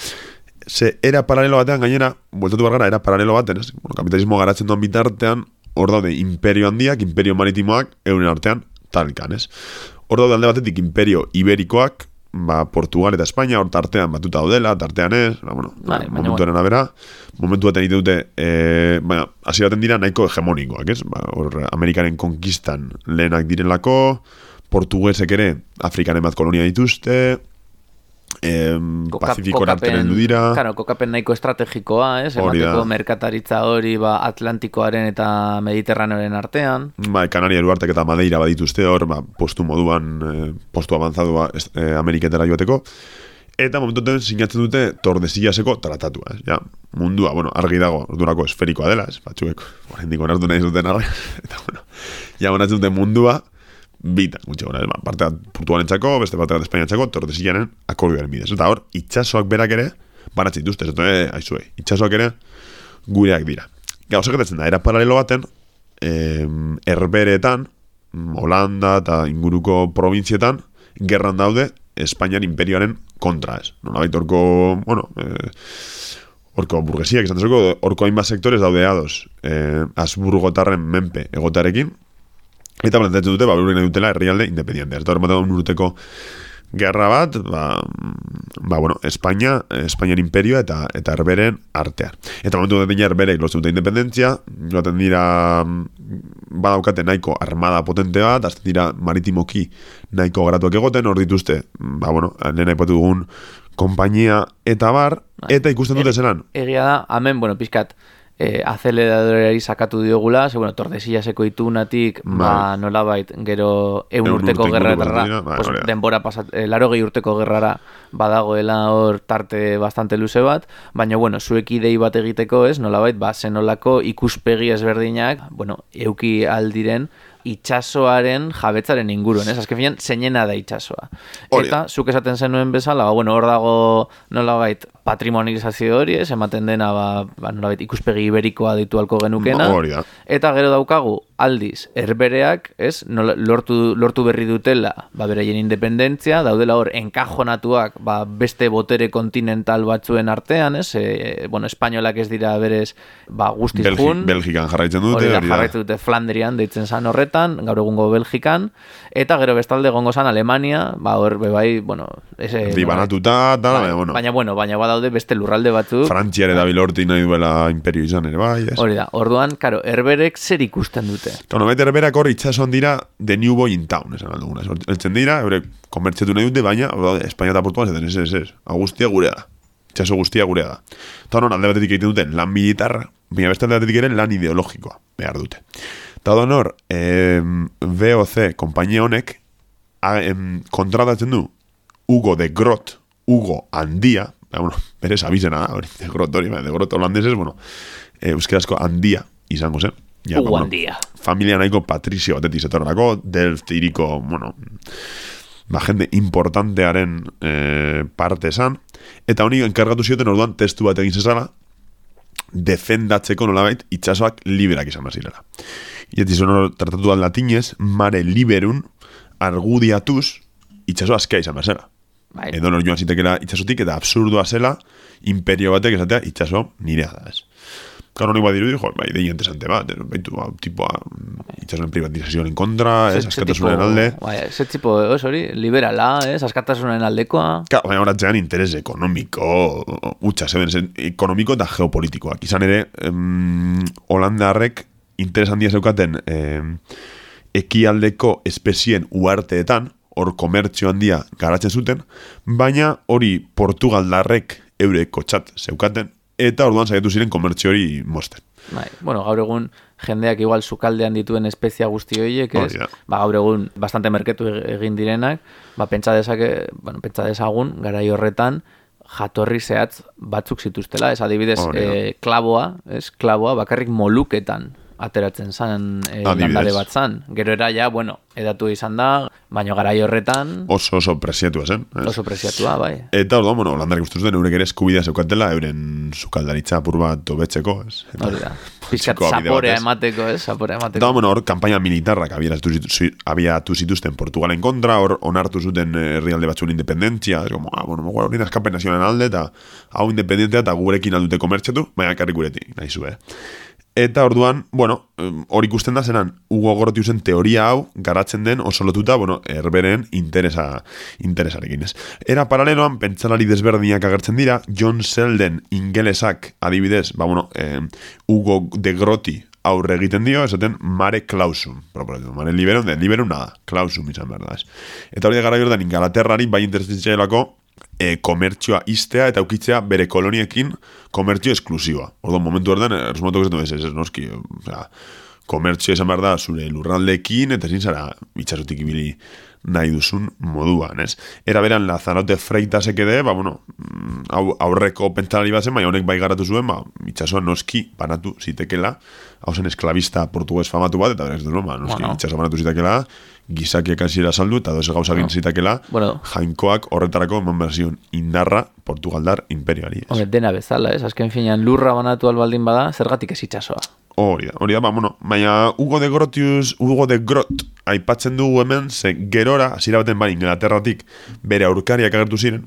Speaker 2: Ze era paralelo batean gainera, bueltatu bar gara, era paralelo baten, ez? Bueno, kapitalismo garatzen duen bitartean, hor daude imperio handiak, imperio maritimoak, euren artean, talkan, ez? Hor daude alde batetik imperio iberikoak, ba, Portugal eta Espainia, hor tartean batuta daudela, tartean ez, ba, bueno,
Speaker 1: Bai, baina
Speaker 2: momentuaren abera, momentu baten dute, e, baina, hasi baten dira nahiko hegemonikoak, ez? Ba, hor, Amerikaren konkistan lehenak direlako, portuguesek ere Afrikaren bat kolonia dituzte, em,
Speaker 1: Koka-
Speaker 2: Pazifikora heldu dira,
Speaker 1: Claro, kokapen nahiko estrategikoa, ez?
Speaker 2: Da.
Speaker 1: Emateko merkataritza hori ba, Atlantikoaren eta Mediterraneoaren artean.
Speaker 2: Ba, Kanaria Duartek eta Madeira badituzte hor, ba, postu moduan, eh, postu avanzadua eh, Ameriketara joateko. Eta momentoten sinatzen dute Tordesillaseko tratatua, ez? Ja, mundua, bueno, argi dago, ordurako esferikoa dela, ez? Batzuek, oraindik onartu nahi zuten argi. Eta, bueno, ja, onatzen mundua, bita, gutxe gora, ba, parte bat Portugalen txako, beste parte bat Espainian txako, Tordesilaren akordioaren bidez. Eta hor, itxasoak berak ere, banatze dituzte, zato, eh, aizue, itxasoak ere gureak dira. Gauza gertatzen da, era paralelo baten, eh, herberetan, Holanda eta inguruko provintzietan, gerran daude Espainian imperioaren kontra, ez. Nola baita orko, bueno, eh, orko burgesiak, dezuko, orko hainbat sektorez daude ados, eh, Asburgotarren menpe egotarekin, eta planteatzen dute, ba, nahi dutela herrialde independiente. Eta hor, un urteko gerra bat, ba, ba bueno, Espainia, Espainian imperioa eta eta herberen artean. Eta momentu dut dira herberei lortzen dute independentzia, joaten dira badaukate nahiko armada potente bat, azten dira maritimoki nahiko gratuak egoten, hor dituzte, ba bueno, nena ipatu dugun kompainia eta bar, bai. eta ikusten dute zelan.
Speaker 1: Egia da, amen, bueno, pizkat, e, aceleradorari sakatu diogula, ze, bueno, tordesilla seko itunatik, ba, bai. nola bait, gero eun urteko gerra bai, pues, denbora pasat, e, laro gehi urteko gerrara badagoela hor tarte bastante luze bat, baina, bueno, zuek idei bat egiteko ez, nola bait, ba, zenolako ikuspegi ezberdinak, bueno, euki aldiren, itxasoaren jabetzaren inguruen, ez? Azken finean, zeinena da itxasoa. Eta, zuk esaten zenuen bezala, ba, bueno, hor dago nola bait, patrimonizazio hori, ez? Ematen dena, ba, ba nola bait, ikuspegi iberikoa ditu alko genukena. Eta gero daukagu, aldiz, erbereak, ez? Nola, lortu, lortu berri dutela, ba, beraien independentzia, daudela hor, enkajonatuak, ba, beste botere kontinental batzuen artean, ez? E, bueno, espainolak ez dira berez, ba, guztiz
Speaker 2: Belgi, jun. Belgikan jarraitzen dute.
Speaker 1: Hori jarraitzen dute Flandrian, deitzen zan horret, horretan, gaur egungo Belgikan, eta gero bestalde gongo zan Alemania, ba, hor, bebai, bueno... Ese,
Speaker 2: Dibanatuta,
Speaker 1: no, bai, bueno. Baina, bueno, baina badaude beste lurralde batzu.
Speaker 2: Frantziare da bilorti nahi duela imperio izan ere, bai,
Speaker 1: es. Hori da, orduan, karo, herberek zer ikusten dute.
Speaker 2: Tono, bete herberak hor itxason dira The New Boy in Town, esan alduguna. Eltzen dira, eure, konbertzetu nahi dute, baina, daude, Espainia eta Portugal zetan, ez, ez, ez, agustia gurea da. Itxaso guztia gurea da. Eta honon, alde batetik egiten duten lan militarra, baina beste alde batetik ere lan ideologikoa behar dute. Eta honor, eh, VOC, kompainia honek, em, kontratatzen du Hugo de Grot, Hugo Andia, eh, bueno, berez abizena hori, de Grot hori, de Grot holandeses, bueno, eh, euskarazko Andia izango zen.
Speaker 1: Ja, Hugo bueno, Andia.
Speaker 2: Familia nahiko Patrizio batetik zetorrako, Delft iriko, bueno, ba, jende importantearen eh, parte esan, eta honi enkargatu zioten orduan testu bat egin zezala, defendatzeko nolabait itxasoak liberak izan bazirela. Ietzi zono tratatu da latinez, mare liberun argudiatuz itxaso askea izan bezala. Bai. Edo nor joan zitekera itxasotik eta absurdua zela imperio batek esatea itxaso nirea da ez. Karo honi badiru dijo, bai, dei interesante bat, baitu, ba, tipo, itxasoen privatizazioen en kontra, ez, askatasunen alde.
Speaker 1: Bai, ese tipo, ez hori, liberala, ez, askatasunen aldekoa.
Speaker 2: Ka, bai, horatzean interes ekonomiko, utxa, zeben, ekonomiko eta geopolitikoak. Izan ere, em, Holandarrek interes handia zeukaten eh, ekialdeko espezien uarteetan, hor komertzio handia garatzen zuten, baina hori Portugaldarrek eureko txat zeukaten, eta orduan saiatu ziren komertzio hori mosten.
Speaker 1: Bai, bueno, gaur egun jendeak igual sukaldean dituen espezia guzti horiek, ez? Ba, gaur egun bastante merketu e-, egin direnak, ba, pentsa dezake, bueno, pentsa dezagun, garai horretan, jatorri zehatz batzuk zituztela, ez? Adibidez, e, klaboa, ez, klaboa, bakarrik moluketan ateratzen zan e, landare bat zan. Gero era ja, bueno, edatu izan da, baino garai horretan...
Speaker 2: Oso oso presiatua zen.
Speaker 1: Es? Oso presiatua, bai.
Speaker 2: Eta orduan, bueno, landarik ustuz den eurek ere eskubidea zeukatela, euren sukaldaritza apur bat obetzeko, ez?
Speaker 1: Hori da. Piskat zaporea emateko, ez? Zaporea emateko.
Speaker 2: Eta, bueno, hor, kampaina militarrak abiatu zituzten Portugalen kontra, hor, onartu zuten herrialde batzuen independentzia, ez como, ah, bueno, hori da eskapen nazionalen alde, eta hau independentea, eta gurekin aldute komertxetu, baina karrik guretik, nahi zu, eh? Eta orduan, bueno, hori ikusten da zenan, Hugo Grotiusen teoria hau garatzen den oso lotuta, bueno, erberen interesa, interesarekin ez. Era paraleloan, pentsalari desberdinak agertzen dira, John Selden ingelesak adibidez, ba, bueno, eh, Hugo de Groti aurre egiten dio, esaten mare klausum. Mare liberon, den liberon nada, klausum izan behar Eta hori gara jordan, ingalaterrari bai interesitzailako, e, komertzioa iztea eta ukitzea bere koloniekin komertzio esklusiba. Ordo, momentu erden, ersumatu ez ez, ez, noski, o sea, komertzio esan behar da zure lurraldekin, eta ezin zara itxasotik ibili nahi duzun moduan, ez? Era beran, Lazarote Freitasek ede, ba, bueno, mm, aurreko pentalari bat zen, baina honek bai garatu zuen, ba, itxasoa noski banatu zitekela, hau zen esklabista portugues famatu bat, eta beraz, ba, noski
Speaker 1: Bueno.
Speaker 2: itxasoa banatu zitekela, gizakiek hasiera saldu, eta doze gauza egin zitekela,
Speaker 1: Bueno.
Speaker 2: jainkoak horretarako eman behar indarra Portugaldar imperioari.
Speaker 1: Hombre, dena bezala, ez? Azken finean lurra banatu albaldin bada, zergatik ez itxasoa.
Speaker 2: Hori da, hori da, ba, bueno, baina Hugo de Grotius, Hugo de Grot, aipatzen dugu hemen, ze gerora, hasiera baten bai, Inglaterratik bere aurkariak agertu ziren,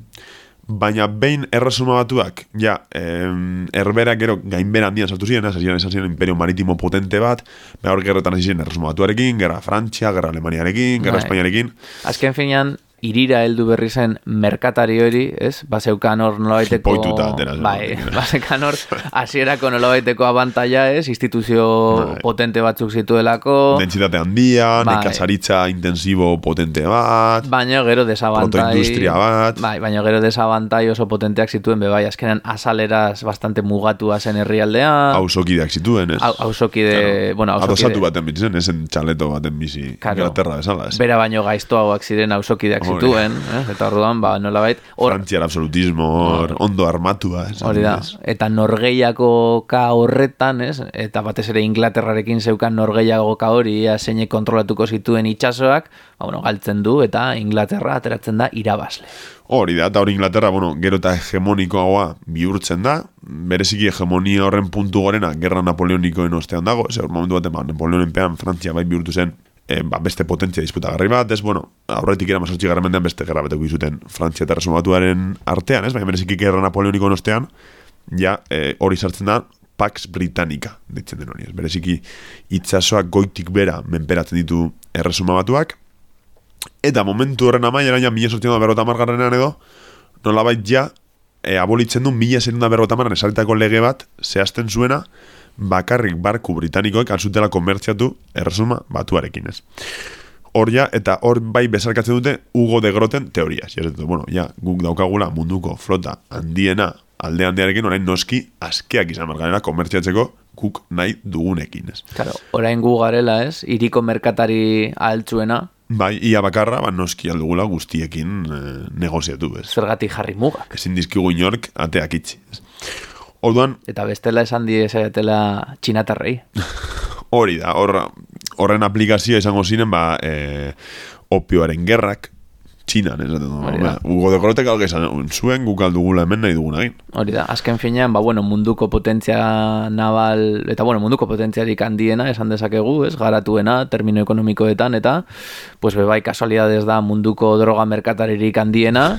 Speaker 2: baina behin erresuma batuak, ja, em, erbera gero gainbera handian sartu ziren, hasieran esan ziren imperio maritimo potente bat, behar hor gerretan hasi ziren erresuma batuarekin, gerra Frantzia, gerra Alemaniarekin, gerra
Speaker 1: Bai.
Speaker 2: Espainiarekin,
Speaker 1: Azken finean, irira heldu berri zen merkatari hori, ez? Baseukan hor nolabaiteko...
Speaker 2: Jipoituta atera zen.
Speaker 1: Bai, baseukan hor hasierako nolabaiteko abantaia, ez? Instituzio
Speaker 2: Bai.
Speaker 1: potente batzuk zituelako,
Speaker 2: dentsitate handia,
Speaker 1: Bai.
Speaker 2: nekazaritza intensibo potente bat,
Speaker 1: baina gero desabantai...
Speaker 2: Protoindustria bat.
Speaker 1: Bai, baina gero desabantai oso potenteak zituen, be bai, azkenan azaleraz bastante mugatua zen herrialdea.
Speaker 2: hausokideak zituen, ez?
Speaker 1: Hau- Hausokide, bueno, hausokide...
Speaker 2: Adosatu baten bizi zen, esen txaleto baten bizi
Speaker 1: Claro.
Speaker 2: Inglaterra bezala, ez?
Speaker 1: Bera baino gaiztoagoak ziren hausokideak. Zituen, eh? eta orduan, ba, nolabait, hor,
Speaker 2: Frantziar absolutismo, hor, ondo armatua?
Speaker 1: Hori da, eta norgeiakoka horretan, ez? Eta batez ere Inglaterrarekin zeukan norgeiagoka hori, ea zeinek kontrolatuko zituen itsasoak, ba, bueno, galtzen du, eta Inglaterra ateratzen da irabazle.
Speaker 2: Hori da, eta hori Inglaterra, bueno, gero eta hegemonikoagoa bihurtzen da, bereziki hegemonia horren puntu gorena, gerra napoleonikoen ostean dago, hor momentu batean, ba, Napoleonen pean Frantzia bai bihurtu zen, e, ba, beste potentzia disputagarri bat, ez, bueno, aurretik era mazortzi garra mendean beste gerra beteko izuten Frantzia eta Resumatuaren artean, ez, baina bereziki gerra napoleonikoen ostean, ja, e, hori sartzen da, Pax Britannica, ditzen den hori, ez, bereziki itsasoak goitik bera menperatzen ditu erresuma batuak, Eta momentu horren amaieran ja mila sortzen da berrota margarrenean edo, nolabait ja, e, abolitzen du mila zerunda berrota marren esaritako lege bat, zehazten zuena, bakarrik barku britanikoek alzutela komertziatu erresuma batuarekin ez. Hor ja, eta hor bai bezarkatzen dute Hugo de Groten teoria. Dut, bueno, ja, guk daukagula munduko flota handiena alde handiarekin orain noski askeak izan margarena komertziatzeko guk nahi dugunekin, ez.
Speaker 1: Claro, orain gu garela, ez? Iriko merkatari altzuena,
Speaker 2: Bai, ia bakarra, ba, noski aldugula guztiekin e, negoziatu, ez.
Speaker 1: zergatik jarri mugak.
Speaker 2: Ezin dizkigu inork ateak itxi. ez. Orduan,
Speaker 1: Eta bestela esan die esaiatela txinatarrei.
Speaker 2: hori da, hor, horren aplikazioa izango ziren, ba, e, opioaren gerrak, txinan, dut,
Speaker 1: Hori da.
Speaker 2: Hugo de Grotek alge esan zuen, guk aldugula hemen nahi duguna egin.
Speaker 1: Hori da, azken finean, ba, bueno, munduko potentzia naval, eta bueno, munduko potentziarik handiena, esan dezakegu, ez, garatuena, termino ekonomikoetan, eta, pues, bebai, kasualidades da munduko droga merkataririk handiena,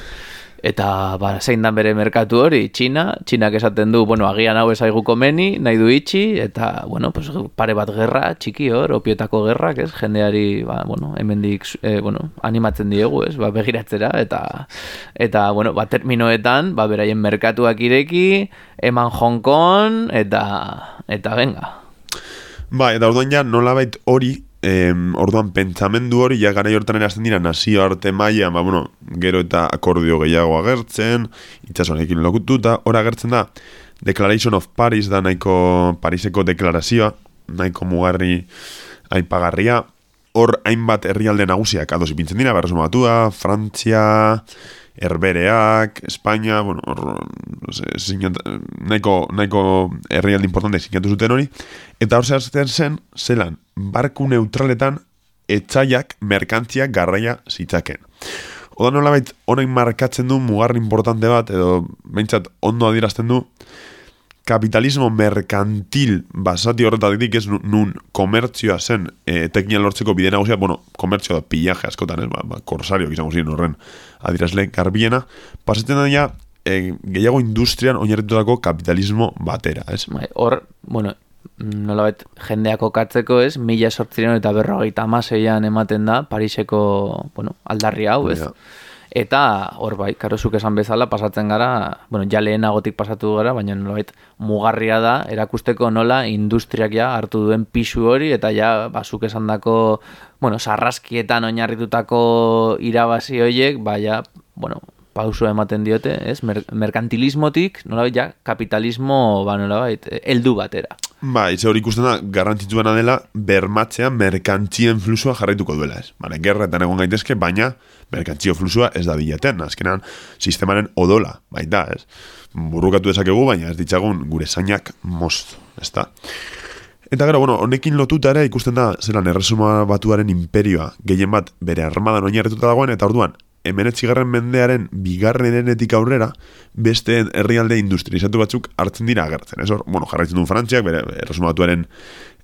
Speaker 1: eta, ba, zein dan bere merkatu hori, Txina, Txinak esaten du, bueno, agian hau ezaigu komeni, nahi du itxi, eta, bueno, pues, pare bat gerra, txiki hor, opietako gerrak, ez, jendeari, ba, bueno, hemendik, eh, bueno, animatzen diegu, ez, ba, begiratzera, eta, eta, bueno, ba, terminoetan, ba, beraien merkatuak ireki, eman Hong Kong, eta, eta, venga.
Speaker 2: Ba, eta orduan ja nolabait hori, em, orduan pentsamendu hori, ja gara hortan erazten dira nazio arte maia, ba, bueno, gero eta akordio gehiago agertzen, itxasonekin lokututa, hor agertzen da, Declaration of Paris da nahiko Pariseko deklarazioa, nahiko mugarri aipagarria, hor hainbat herrialde nagusiak ados ipintzen dira, berresuma batua, Frantzia, Herbereak, Espainia, bueno, hor, no sé, sinat, nahiko, nahiko herrialde importante sinatu zuten hori, eta hor zehazten zen, zelan, barku neutraletan etxaiak merkantziak garraia zitzaken. Oda nolabait honain markatzen du mugarri importante bat, edo behintzat ondo adierazten du, kapitalismo merkantil basati horretatik ez nu- nun komertzioa zen e, teknia lortzeko bide nagusia, bueno, komertzioa da pillaje askotan, ez, ba, ba, korsariok izango ziren horren adierazle garbiena, pasatzen da ja, e, gehiago industrian oinarritutako kapitalismo batera, ez?
Speaker 1: Bai, hor, bueno, nolabait jendeako katzeko ez, mila sortziren eta berrogeita amaseian ematen da Pariseko, bueno, aldarri hau, ez?
Speaker 2: Ja.
Speaker 1: Eta hor bai, karozuk esan bezala pasatzen gara, bueno, ja lehenagotik pasatu gara, baina nolabait mugarria da erakusteko nola industriak ja hartu duen pisu hori eta ja basuk esandako, bueno, sarraskietan oinarritutako irabazi horiek, baina, bueno, pausua ematen diote, ez? Mer merkantilismotik, nolabait, ja, kapitalismo, ba, nolabait, heldu batera.
Speaker 2: Ba, itse hori ikusten da, garrantzitsuena dela, bermatzea merkantzien flusua jarraituko duela, ez? Bale, gerretan egon gaitezke, baina merkantzio flusua ez da bilaten, azkenan, sistemaren odola, baita, ez? Burrukatu dezakegu, baina ez ditzagun gure zainak most, ez da? Eta gara, bueno, honekin lotuta ere ikusten da, zelan, erresuma batuaren imperioa, gehien bat, bere armadan oinarrituta dagoen, eta orduan, emenetzigarren mendearen bigarren erenetik aurrera, beste herrialde industrializatu batzuk hartzen dira agertzen. Ez hor, bueno, jarraitzen duen Frantziak, bere erresuma batuaren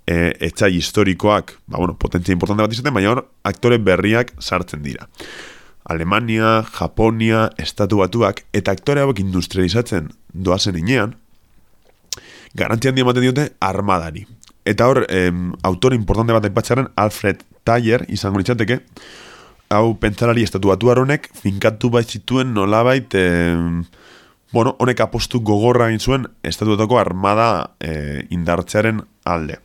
Speaker 2: e, etxai historikoak, ba, bueno, potentzia importante bat izaten, baina hor, aktore berriak sartzen dira. Alemania, Japonia, Estatu Batuak, eta aktore hauek industrializatzen doazen inean, garantzian ematen diote armadari. Eta hor, em, autore importante bat aipatxaren Alfred Taller izango litzateke, hau pentsarari estatu honek finkatu bait zituen nolabait, em, bueno, honek apostu gogorra egin zuen estatuetako armada e, indartzearen alde.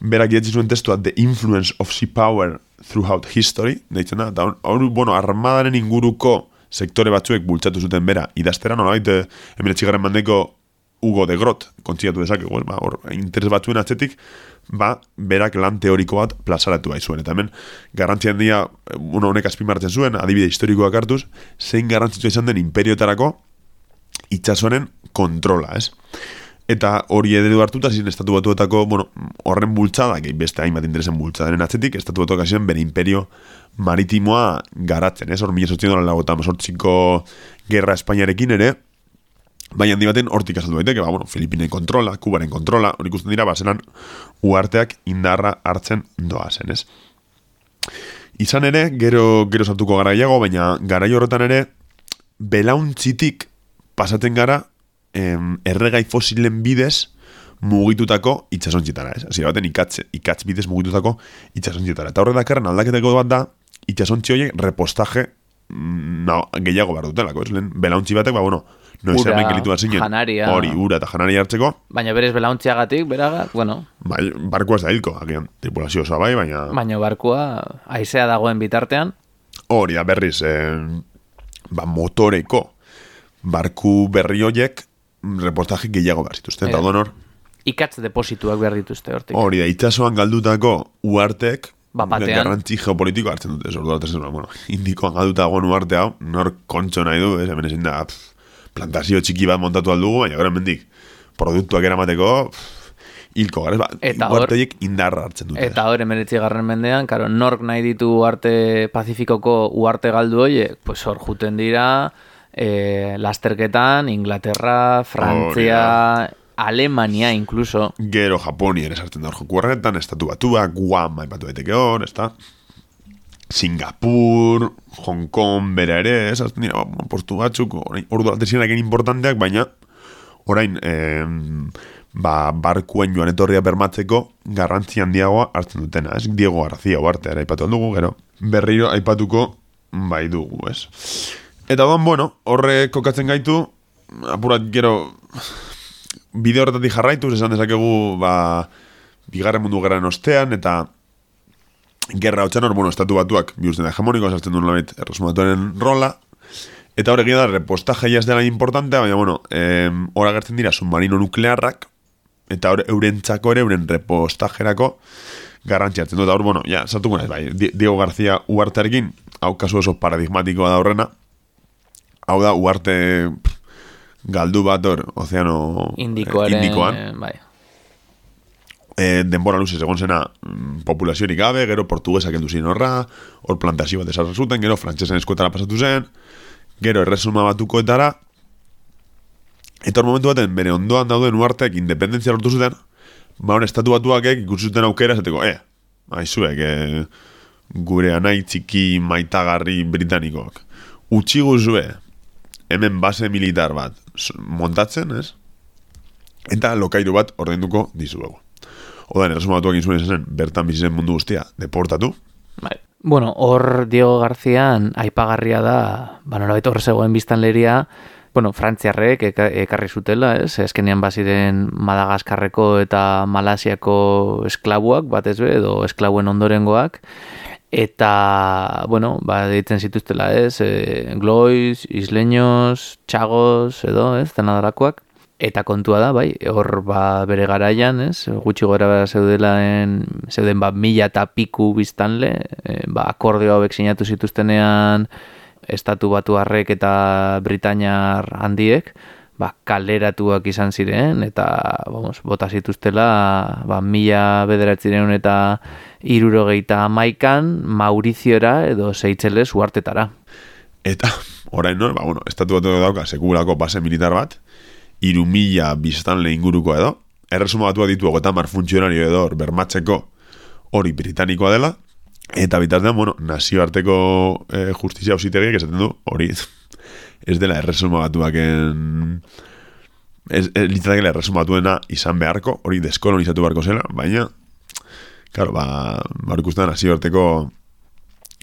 Speaker 2: Berak jetzi zuen testua The Influence of Sea Power Throughout History, deitzen da, eta hor, bueno, armadaren inguruko sektore batzuek bultzatu zuten bera idaztera, nolabait, e, hemen etxigarren mandeko Hugo de Grot, kontziatu dezakegu, ba, hor, interes batzuen atzetik, ba, berak lan teoriko bat plazaratu zuen. Eta hemen, garrantzian dia, uno honek azpimartzen zuen, adibide historikoak hartuz, zein garrantzitu izan den imperiotarako itxasonen kontrola, ez? Eta hori edo hartuta, zin estatu batuetako, bueno, horren bultzada, gehi beste hainbat interesen bultzadaren atzetik, estatu batuak ziren bere imperio maritimoa garatzen, ez? Hor, mila sotzen dola lagotan, gerra Espainiarekin ere, Baina handi baten hortik azaldu daiteke, ba, bueno, Filipinen kontrola, Kubaren kontrola, hori ikusten dira, basenan uarteak indarra hartzen doa zen, ez? Izan ere, gero, gero sartuko gara iago, baina gara horretan ere, belauntzitik pasaten gara em, erregai fosilen bidez mugitutako itxasontxitara, ez? Asi baten ikatz, ikatz bidez mugitutako itxasontxitara. Eta horre dakarren aldaketeko bat da, itxasontxi horiek repostaje mm, no, gehiago behar dutelako, ez? Lehen, belauntzi batek, ba, bueno, no ura, hemen gelitu zinen, janaria. hori, ura eta janaria hartzeko.
Speaker 1: Baina berez belauntziagatik, beraga, bueno.
Speaker 2: Bai, barkua ez da hilko, agian, tripulazio osa bai, baina...
Speaker 1: Baina barkua, aizea dagoen bitartean.
Speaker 2: Hori, da berriz, eh, ba, motoreko barku berri horiek reportaje gehiago behar zituzten, eta donor...
Speaker 1: Ikatz deposituak behar dituzte hortik.
Speaker 2: Hori, da, itxasoan galdutako uartek,
Speaker 1: Bapatean.
Speaker 2: Garrantzi geopolitiko hartzen dute, zordu da, bueno, indikoan galduta gonu arte hau, nor kontxo nahi du, ez, hemen ezin da, pff, plantazio txiki bat montatu aldugu, baina gara mendik, produktuak eramateko, hilko gara, ba, eta hor, indarra hartzen dute.
Speaker 1: Eta hor, emeritzi garren mendean, karo, nork nahi ditu arte pazifikoko uarte galdu hoiek, pues hor juten dira, e, lasterketan, Inglaterra, Frantzia, Alemania, incluso.
Speaker 2: Gero, Japonia ere sartzen da hor joku horretan, estatu batua, Guam, haipatu daiteke hor, ez da? Singapur, Hong Kong, bera ere, ez, azten dira, ba, postu batzuk, ordu altezinak importanteak, baina orain, eh, ba, barkuen joan etorria bermatzeko garrantzi handiagoa hartzen dutena, ez? Diego García oarte, ere aipatu dugu, gero, berriro aipatuko bai dugu, ez? Eta doan, bueno, horre kokatzen gaitu, apurat gero, bideo horretatik jarraitu, esan dezakegu, ba, bigarren mundu garen ostean, eta gerra hau hor, bueno, estatu batuak bihurtzen da hegemoniko, sartzen duen labet erresumatuaren rola, eta hor da, repostaje jaz dela importante, baina, bueno, hor eh, agertzen dira submarino nuklearrak, eta hor euren txako ere, euren repostajerako garrantzia hartzen du, eta hor, bueno, ja, sartu guna, bai, Diego García uartearekin, hau kasu oso paradigmatikoa da horrena, hau da, uarte galdu bat hor, ozeano
Speaker 1: indikoan, bai
Speaker 2: e, denbora luzez egon zena mm, populaziorik gabe, gero portuguesak heldu ziren horra, hor plantazio bat esarra zuten, gero frantsesen eskuetara pasatu zen, gero erresuma batukoetara, eta hor momentu baten, bere ondoan dauden uartek independentzia lortu zuten, ba hon estatu batuakek ikusi zuten aukera, esateko, e, aizuek, e, gure anai txiki maitagarri britanikoak, utzi guzue, hemen base militar bat montatzen, ez? Eta lokairu bat ordenduko dizuegu. Oda, nera sumatu egin zuen zen, bertan bizitzen mundu guztia, deportatu.
Speaker 1: Bai. Bueno, hor Diego Garzian aipagarria da, ba nola horre zegoen biztan leria, bueno, frantziarrek ekarri zutela, ez? Ezkenean baziren Madagaskarreko eta Malasiako esklabuak, batez be, edo esklabuen ondorengoak, eta, bueno, ba, deitzen zituztela, ez, e, gloiz, isleños, txagos, edo, ez, dena darakoak. Eta kontua da, bai, hor ba bere garaian, ez, gutxi gora zeudelaen, zeuden ba mila eta piku biztanle, e, ba akordeo hauek sinatu zituztenean estatu batu harrek eta Britainiar handiek, ba kaleratuak izan ziren, eta vamos, bota zituztela ba mila bederatzireun eta irurogeita amaikan Mauriziora edo Seychelles uartetara.
Speaker 2: Eta, orain no, ba, bueno, estatu batu dauka sekulako base militar bat, iru mila biztan inguruko edo, erresuma batua ditu eta mar funtzionario edo bermatzeko hori britanikoa dela, eta bitartean, bueno, nazioarteko e, justizia ausitegiek esaten du, hori ez dela erresuma batuaken ez, ez litzatakela erresuma batuena izan beharko, hori deskolonizatu beharko zela, baina, claro, ba, ba ikusten nazioarteko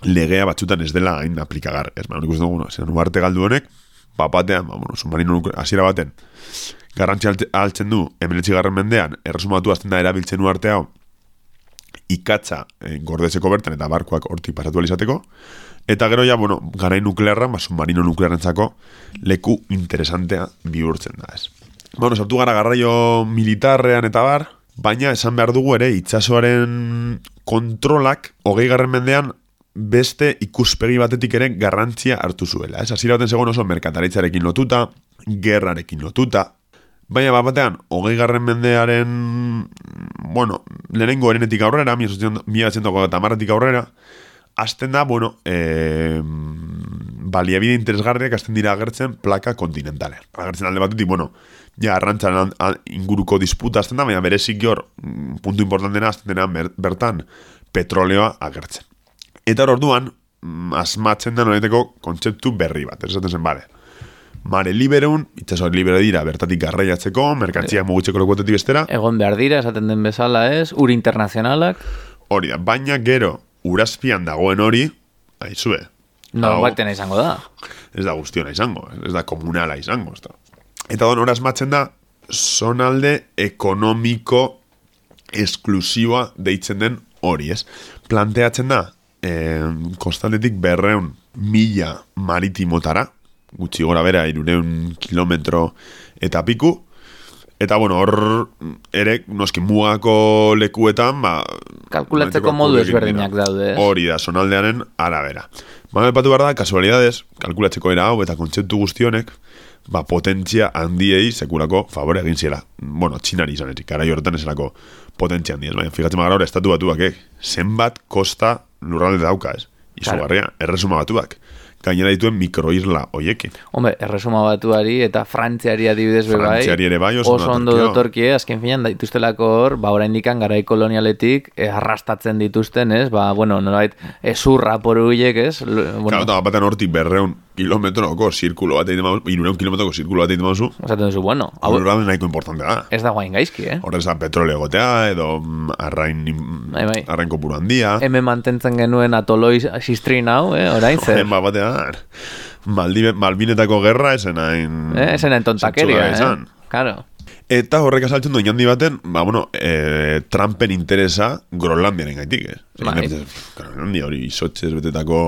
Speaker 2: legea batzutan ez dela hain aplikagar, ez, ba, ikusten dugu, no, galdu honek, papatean, ba, bueno, submarino hasiera baten, garrantzi altzen du, emeletzi garren mendean, erresumatu azten da erabiltzen uarte hau, ikatza e, gordetzeko bertan eta barkoak hortik pasatu izateko, eta gero ja, bueno, garai nuklearra, ba, submarino nuklearrentzako leku interesantea bihurtzen da, ez. Bueno, sartu gara garraio militarrean eta bar, baina esan behar dugu ere, itsasoaren kontrolak, hogei garren mendean, beste ikuspegi batetik ere garrantzia hartu zuela. Ez hasi baten segon oso merkataritzarekin lotuta, gerrarekin lotuta, baina bat batean, hogei garren mendearen, bueno, lehenengo erenetik aurrera, mi atzentoko eta marretik aurrera, azten da, bueno, e, baliabide interesgarriak azten dira agertzen plaka kontinentalean. Agertzen alde batetik, bueno, ja, arrantzan inguruko disputa azten da, baina berezik jor, mm, puntu importantena azten denean bertan, petroleoa agertzen. Eta orduan, mm, asmatzen da noreteko kontzeptu berri bat. Esaten zen, bale. Mare libereun, itxasoak libere dira, bertatik garraiatzeko, merkantzia e, mugitzeko lokuetetik bestera.
Speaker 1: Egon behar dira, esaten den bezala ez, ur internazionalak.
Speaker 2: Hori da, baina gero, urazpian dagoen hori, aizue.
Speaker 1: No, baten izango da.
Speaker 2: Ez da guztiona izango, ez da komunala izango. Ez da. Eta don, horaz matzen da, zonalde ekonomiko esklusiua deitzen den hori, ez? Planteatzen da, eh, kostaldetik berreun mila maritimotara, gutxi gora bera, irureun kilometro eta piku, Eta, bueno, hor ere, noski mugako lekuetan, ba...
Speaker 1: Kalkulatzeko modu ezberdinak daude.
Speaker 2: Hori da, sonaldearen arabera. Baina, patu behar da, kasualidades, kalkulatzeko era hau eta kontzeptu guztionek, ba, potentzia handiei sekulako favore egin ziela. Bueno, txinari izan ezik, gara esalako potentzia handiez. Baina, fijatzen magara hori, estatu batuak, eh? Zenbat kosta lurralde dauka, ez? Izugarria, claro. erresuma batuak. Gainera dituen mikroisla hoiekin.
Speaker 1: Hombre, erresuma batuari eta frantziari adibidez bai.
Speaker 2: Frantziari ere bai, oso,
Speaker 1: oso ondo dotorkie, azken finan, dituztelako hor, ba, orain dikan, garai kolonialetik, eh, arrastatzen dituzten, ez? Ba, bueno, nolait, esurra poru hiek, ez?
Speaker 2: Bueno. Claro, eta batean hortik berreun kilometroko zirkulo bat egiten mazu, irureun kilometroko zirkulo bat egiten mazu.
Speaker 1: Osaten duzu, bueno.
Speaker 2: Hau, Hau nahiko importante da.
Speaker 1: Ez da guain gaizki, eh?
Speaker 2: Horrez da petroleo gotea, edo mm, arrain, bai, bai. arrain kopuru handia.
Speaker 1: Hemen mantentzen genuen atoloi sistrin hau, eh? Orain zer.
Speaker 2: Hemen batean, Malbinetako gerra esen hain...
Speaker 1: Eh, esen hain tontakeria, eh? Claro.
Speaker 2: Eta horrek asaltzen du inandi baten, ba, bueno, e, Trumpen interesa Groenlandiaren gaitik, eh? Bai. Groenlandia hori izotxez betetako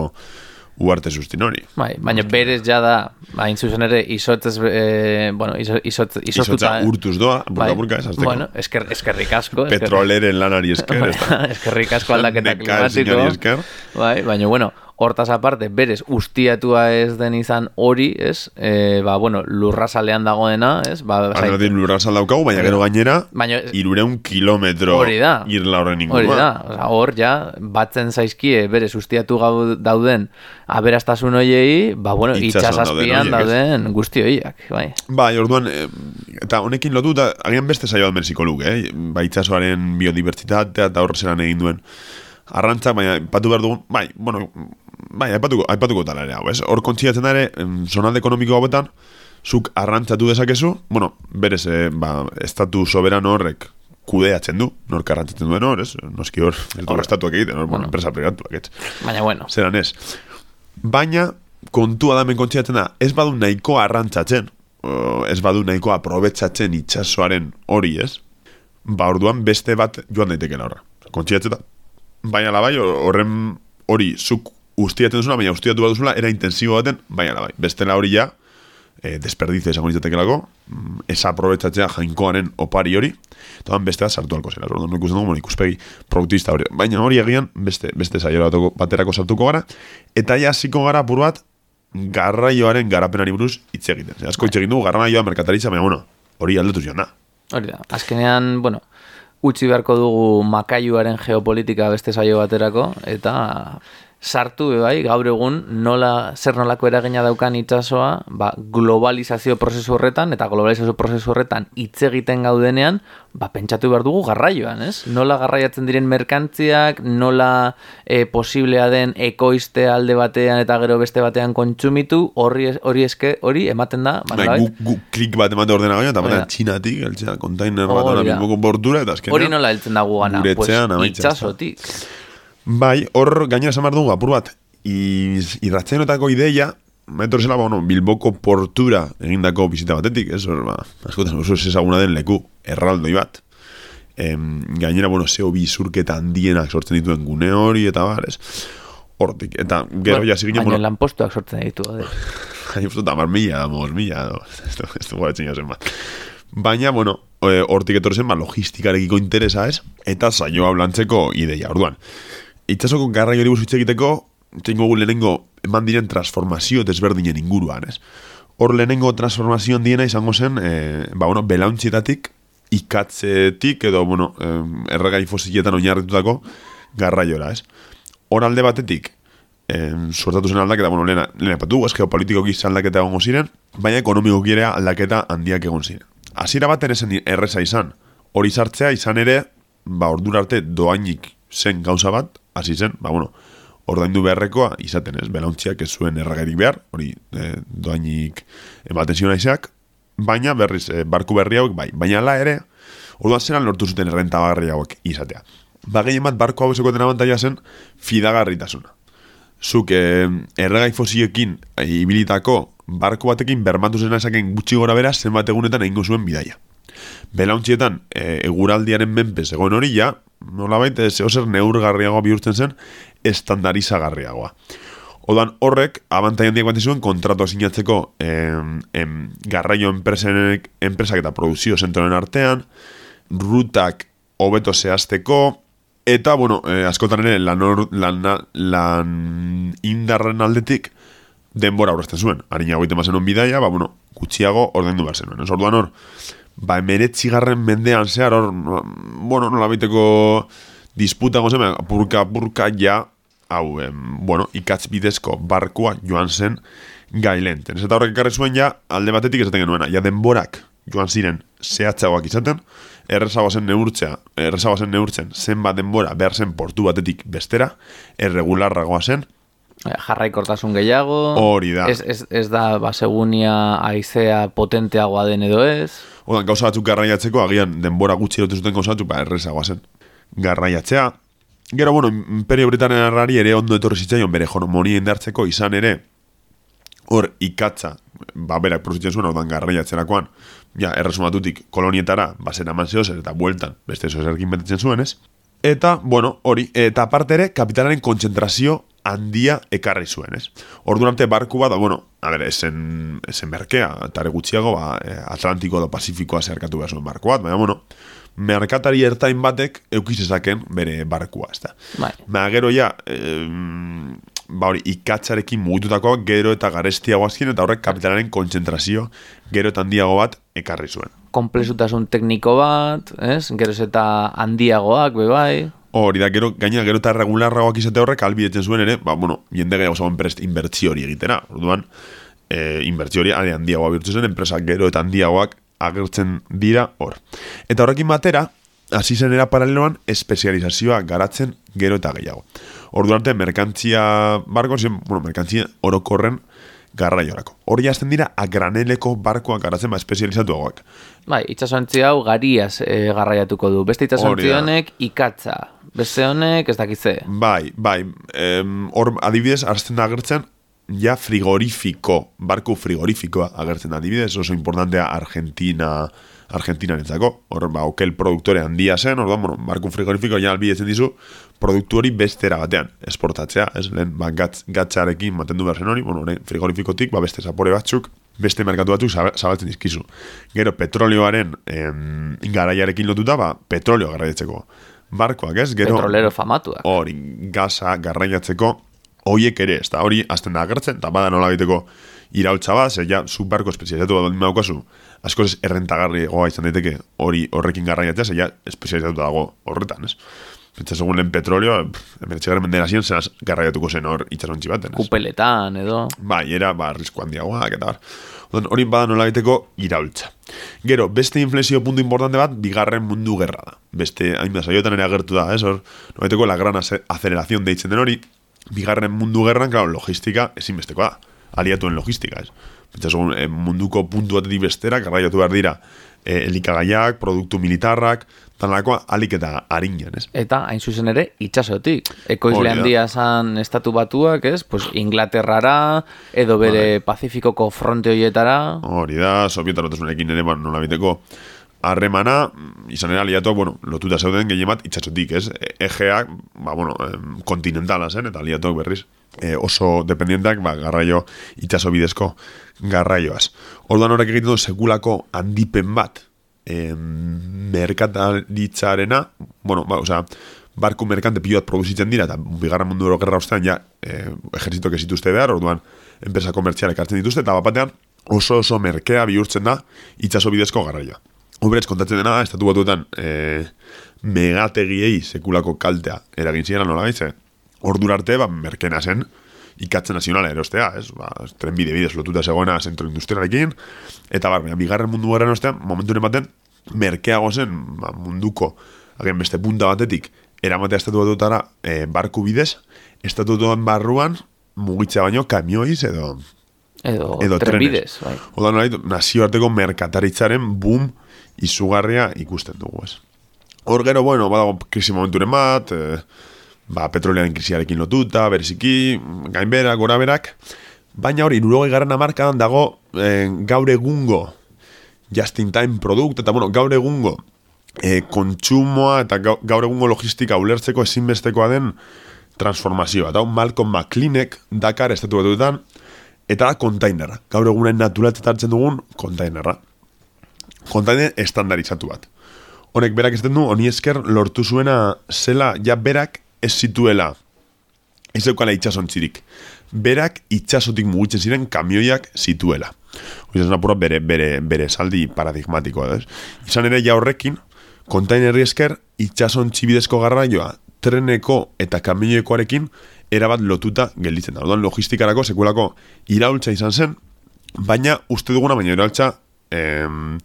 Speaker 2: uarte sustin hori.
Speaker 1: Bai, baina berez ja da, hain zuzen ere, izotzez, e, bueno, izotz, izotza...
Speaker 2: urtuz doa, burka bai, burka
Speaker 1: esazteko. Bueno, esker, eskerrik asko.
Speaker 2: Petroleren lanari esker.
Speaker 1: Bai, eskerrik asko aldaketa klimatiko. Bai, baina, bueno, hortaz aparte, berez, ustiatua ez den izan hori, ez? E, ba, bueno, lurrazalean dagoena, ez? Ba,
Speaker 2: zait... lurrazal daukagu, baina gero gainera, baina, irureun kilometro
Speaker 1: hori da,
Speaker 2: irla horren ingurua.
Speaker 1: Hori da, hor ja, batzen zaizkie, berez, ustiatu gau dauden, aberastasun hoiei, ba, bueno, itxasazpian dauden, guzti hoiak, bai.
Speaker 2: Bai, orduan, eta honekin lotu, eta agian beste saioa merziko luke, eh? Ba, itxasoaren biodibertsitatea eta horrezeran egin duen arrantzak, baina patu behar dugun, bai, bueno, bai, aipatuko, aipatuko tala ere hau, ez? Hor kontziatzen da ere, zonalde ekonomiko hauetan, zuk arrantzatu dezakezu, bueno, berez, e, ba, estatu soberan horrek kudeatzen du, nor karrantzatzen duen hor, ez? Noski hor, ez estatuak egiten, hor, bueno, enpresa privatuak, ez?
Speaker 1: Baina, bueno.
Speaker 2: Zeran ez. Baina, kontua damen kontziatzen da, ez badu nahiko arrantzatzen, ez badu nahiko aprobetsatzen itxasoaren hori, ez? Ba, orduan beste bat joan daiteken horra. Kontziatzen da, baina labai horren hori zuk ustiatzen duzula, baina ustiatu bat duzula, era intensibo baten, baina bai, bestela hori ja, e, desperdize esango nintzatekelako, mm, esa aprobetsatzea jainkoaren opari hori, eta bestea sartu alko zela. Orduan ikusten dugu, ikuspegi produktista hori. Baina hori egian, beste, beste saio baterako sartuko gara, eta ja hasiko gara apur bat, garraioaren garapenari buruz hitz egiten. Asko hitz egin dugu garraioa merkataritza, baina bueno, hori aldatu zion da.
Speaker 1: Hori da, azkenean, bueno, utzi beharko dugu makaiuaren geopolitika beste saio baterako, eta sartu bai gaur egun nola zer nolako eragina daukan itsasoa ba, globalizazio prozesu horretan eta globalizazio prozesu horretan hitz egiten gaudenean ba, pentsatu behar dugu garraioan ez? Nola garraiatzen diren merkantziak nola e, posiblea den ekoizte alde batean eta gero beste batean kontsumitu hori hori eske hori ematen da
Speaker 2: ba, bai, gu, gu, klik bat ematen ordena gaina eta batean txinatik eltzea kontainer bat bilboko portura eta azkenean
Speaker 1: hori nola heltzen dago gana pues, itxasotik
Speaker 2: Bai, hor gainera esan dugu apur bat, iz, irratzenotako ideia, metor zela, bueno, Bilboko portura egindako bizita batetik, ez, hor, ba, askotan, oso ez ezaguna den leku, erraldoi bat. Em, gainera, bueno, zeo bizurketa handienak sortzen dituen gune hori, eta bar, ez. Hortik, eta gero bueno, jasi
Speaker 1: ginen... Baina lan postuak sortzen ditu, ade.
Speaker 2: Baina postu, tamar mila, mos, mila, no. ez du gara zen, ba. Baina, bueno, eh, hortik etorzen, ba, logistikarekiko interesa, ez? Eta saioa blantzeko ideia, orduan itxasoko garraio hori hitz egiteko, tengo gu lehenengo eman diren transformazio desberdinen inguruan, ez? Hor lehenengo transformazioan diena izango zen, e, ba, bueno, belauntzietatik, ikatzetik, edo, bueno, e, erregai fosilietan oinarritutako garraiora, ez? Hor alde batetik, e, suertatu zen aldaketa, bueno, lehena, lehena patu, ez geopolitiko giz aldaketa egongo ziren, baina ekonomiko girea aldaketa handiak egon ziren. Hasiera bat ere zen erreza izan, hori sartzea izan ere, ba, ordurarte doainik zen gauza bat, hasi zen, ba, bueno, ordaindu beharrekoa izaten ez, belauntziak ez zuen erragairik behar, hori e, doainik ematen zion aizeak, baina berriz, e, barku berri hauek bai, baina la ere, orduan zelan lortu zuten errenta barri hauek izatea. Ba, gehien bat, barku hau esokoten abantaia zen, fidagarritasuna. Zuk, e, erregai fosiekin e, ibilitako barku batekin bermatu zen esaken gutxi gora bera, zenbat egunetan egingo zuen bidaia. Belauntzietan, e, eguraldiaren menpez egon hori ja, nola baita, zehozer neurgarriagoa bihurtzen zen, estandarizagarriagoa. Odan horrek, abantai handiak bat izuen, kontratu sinatzeko em, em, garraio enpresenek, enpresak eta produzio zentroen artean, rutak hobeto zehazteko, eta, bueno, eh, askotan ere, lan, or, lan, lan indarren aldetik, denbora aurrezten zuen. Harina goite mazen on bidaia, ba, bueno, gutxiago ordendu behar zenuen. Ez orduan hor, ba, emeretzigarren mendean zehar, hor, bueno, nola baiteko disputa gozen, burka, burka, ja, hau, em, bueno, ikatz bidezko barkua joan zen gailenten. Ez eta horrek ekarri zuen ja, alde batetik esaten genuena, ja denborak joan ziren zehatzagoak izaten, errezagoa zen neurtzea, errezagoa zen neurtzen, zenbat denbora behar zen portu batetik bestera, erregularragoa zen,
Speaker 1: jarraikortasun gehiago.
Speaker 2: Hori da.
Speaker 1: Ez, ez, ez da, ba, segunia aizea potenteagoa den edo ez.
Speaker 2: Odan, gauza batzuk garraiatzeko, agian denbora gutxi erotu zuten gauza batzuk, ba, errezagoa zen. Garraiatzea. Gero, bueno, Imperio Britanniarrari ere ondo etorri zitzaion bere jonomonia indartzeko izan ere hor ikatza, ba, berak prozitzen zuen, odan garraiatzerakoan, ja, erresumatutik kolonietara, basen aman zehozer eta bueltan, beste zozerkin betetzen zuen, ez? Eta, bueno, hori, eta aparte ere, kapitalaren kontzentrazio handia ekarri zuen, ez? Orduan arte barku bat, bueno, a ber, esen, esen merkea, eta gutxiago, ba, eh, Atlantiko edo Pazifikoa zerkatu behar zuen barku bat, baina, bueno, merkatari ertain batek eukizezaken bere barkua, ez da.
Speaker 1: Bai.
Speaker 2: Baina, gero ja, eh, ba hori, ikatzarekin mugitutako gero eta garestiago azkin, eta horrek kapitalaren kontzentrazio gero eta handiago bat ekarri zuen.
Speaker 1: Komplezutasun tekniko bat, ez? Gero eta handiagoak, bebai.
Speaker 2: Hori da, gero, gaina, gero eta regularragoak izate horrek albidetzen zuen ere, ba, bueno, jende gehiago zagoen prest inbertzio hori egitera. Orduan, e, inbertzio hori ale handiagoa bihurtu zen, enpresa gero eta handiagoak agertzen dira hor. Eta horrekin batera, hasi zen era paraleloan, espezializazioa garatzen gero eta gehiago. Orduan arte, merkantzia barko, zen, bueno, merkantzia orokorren garraiorako. Hori jazten dira, agraneleko barkoak garatzen ba espezializatu egoak.
Speaker 1: Bai, itxasontzi hau gariaz e, garraiatuko du. Beste itxasontzi honek ikatza. Beste honek ez dakitze.
Speaker 2: Bai, bai. Hor, adibidez, da agertzen, ja frigorifiko, barku frigorifikoa agertzen da, adibidez, oso importantea Argentina, Argentina nintzako, hor, ba, okel produktore handia zen, orduan, bueno, barku frigorifiko ja albidetzen dizu, produktu hori bestera batean, esportatzea, ez, lehen, ba, gatz, gatzarekin maten du behar zen hori, bueno, hori, frigorifikotik, ba, beste zapore batzuk, beste merkatu batzuk zabaltzen dizkizu. Gero, petrolioaren em, garaiarekin lotuta, ba, petrolio garraiatzeko. Barkoak, ez? Gero,
Speaker 1: Petrolero famatuak.
Speaker 2: hori gaza garraiatzeko hoiek ere, ez da hori azten da agertzen, eta bada nola egiteko iraultza bat, ze ja, zu barko espezializatu bat baldin badaukazu, asko ez errentagarri egoa izan daiteke hori horrekin garraiatzea, ze ja, espezializatu dago horretan, ez? Pentsa segun lehen petrolio, emeretxe mendera zion, zenaz garraiatuko zen hor itxasontzi baten, ez?
Speaker 1: Kupeletan, edo...
Speaker 2: Bai, era, ba, arrisku handiagoak, eta bar. Hori bada nola egiteko iraultza. Gero, beste inflexio puntu importante bat, bigarren mundu gerra da. Beste, hainbat saiotan ere agertu da, ez? Hor, nola la gran ace- aceleración deitzen den hori, bigarren mundu gerran, claro, logistika ezinbestekoa da. Aliatuen logistika, ez? Pentsa, segun, eh, munduko puntu batetik bestera, garraiatu behar dira, eh, elikagaiak, produktu militarrak, talakoa alik eta harinan, ez?
Speaker 1: Eta, hain zuzen ere, itxasotik. Ekoizle
Speaker 2: Hori da.
Speaker 1: handia zan estatu batuak, ez? Pues, Inglaterrara, edo bere
Speaker 2: Bai.
Speaker 1: Pazifikoko fronte hoietara.
Speaker 2: Hori da, Sovietar lotasunarekin ere, bueno, nola biteko, harremana, izan ere aliatuak, bueno, lotuta zeuden gehien bat itxatzotik, ez? E- Egeak, ba, bueno, kontinentala zen, eta aliatuak berriz, e, oso dependienteak, ba, garraio, itxaso bidezko garraioaz. Orduan horrek egiten du sekulako handipen bat, em, merkataritzarena, bueno, ba, osea, barku merkante pilo bat produzitzen dira, eta bigarren mundu gerra ostean ja e, ejerzitok ez dituzte behar, orduan enpresa komertzialek hartzen dituzte, eta bapatean oso oso merkea bihurtzen da itxaso bidezko garraioa. Oberez kontatzen dena da, estatu batuetan e, megategiei sekulako kaltea eragin ziren nola gaitze. Ordura arte, ba, merkena zen, ikatze nazionala erostea, ez? Ba, trenbide bidez lotuta zegoena zentro industrialekin, eta bar, bigarren mundu gara ostean, momenturen baten, merkeago zen ba, munduko, agen beste punta batetik, eramatea estatu batutara e, barku bidez, estatutuan barruan, mugitzea baino, kamioiz edo,
Speaker 1: Edo,
Speaker 2: edo
Speaker 1: trenbidez, bai.
Speaker 2: Oda nolait, nazioarteko merkataritzaren boom izugarria ikusten dugu, ez. Hor gero, bueno, badago krisi momenturen bat, e, ba, petrolearen krisiarekin lotuta, bereziki, gainbera, gora berak, baina hori, irurogei garren amarkadan dago e, gaur egungo just in time product, eta bueno, gaur egungo e, kontsumoa eta gau- gaur egungo logistika ulertzeko ezinbestekoa den transformazioa. Eta Malcolm McLeanek Dakar estatu batuetan, eta da kontainerra. Gaur egunen naturaltzat hartzen dugun kontainerra. Kontainer estandarizatu bat. Honek berak ez du, honi esker lortu zuena zela ja berak ez zituela ez zeukala itxasontzirik. Berak itxasotik mugitzen ziren kamioiak zituela. Hori zen apura bere, bere, bere saldi paradigmatikoa, ez? Izan ere ja horrekin, kontainerri esker itxasontzi bidezko garraioa treneko eta kamioekoarekin erabat lotuta gelditzen da. Orduan logistikarako sekulako iraultza izan zen, baina uste duguna baina iraultza em,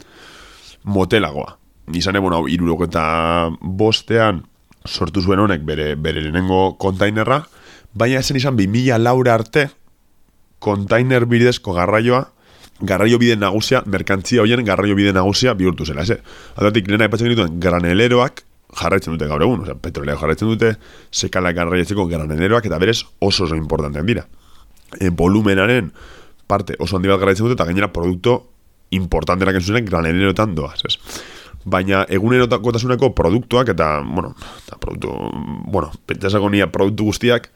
Speaker 2: motelagoa. Izan egon hau iruroko eta bostean sortu zuen honek bere, bere lehenengo kontainerra, baina ezen izan 2000 laura arte kontainer bidezko garraioa garraio bide nagusia, merkantzia hoien garraio bide nagusia bihurtu zela, ez? Adatik, lehena aipatzen genituen graneleroak jarraitzen dute gaur egun, osea, petrolea jarraitzen dute, sekala garraiatzeko graneleroak, eta berez oso oso importantean dira. E, volumenaren parte oso handi bat garraitzen dute, eta gainera produkto importantenak entzuten graneleroetan doaz, ez? Baina egunerotakotasuneko produktuak eta, bueno, eta produktu, bueno, pentsasako nia produktu guztiak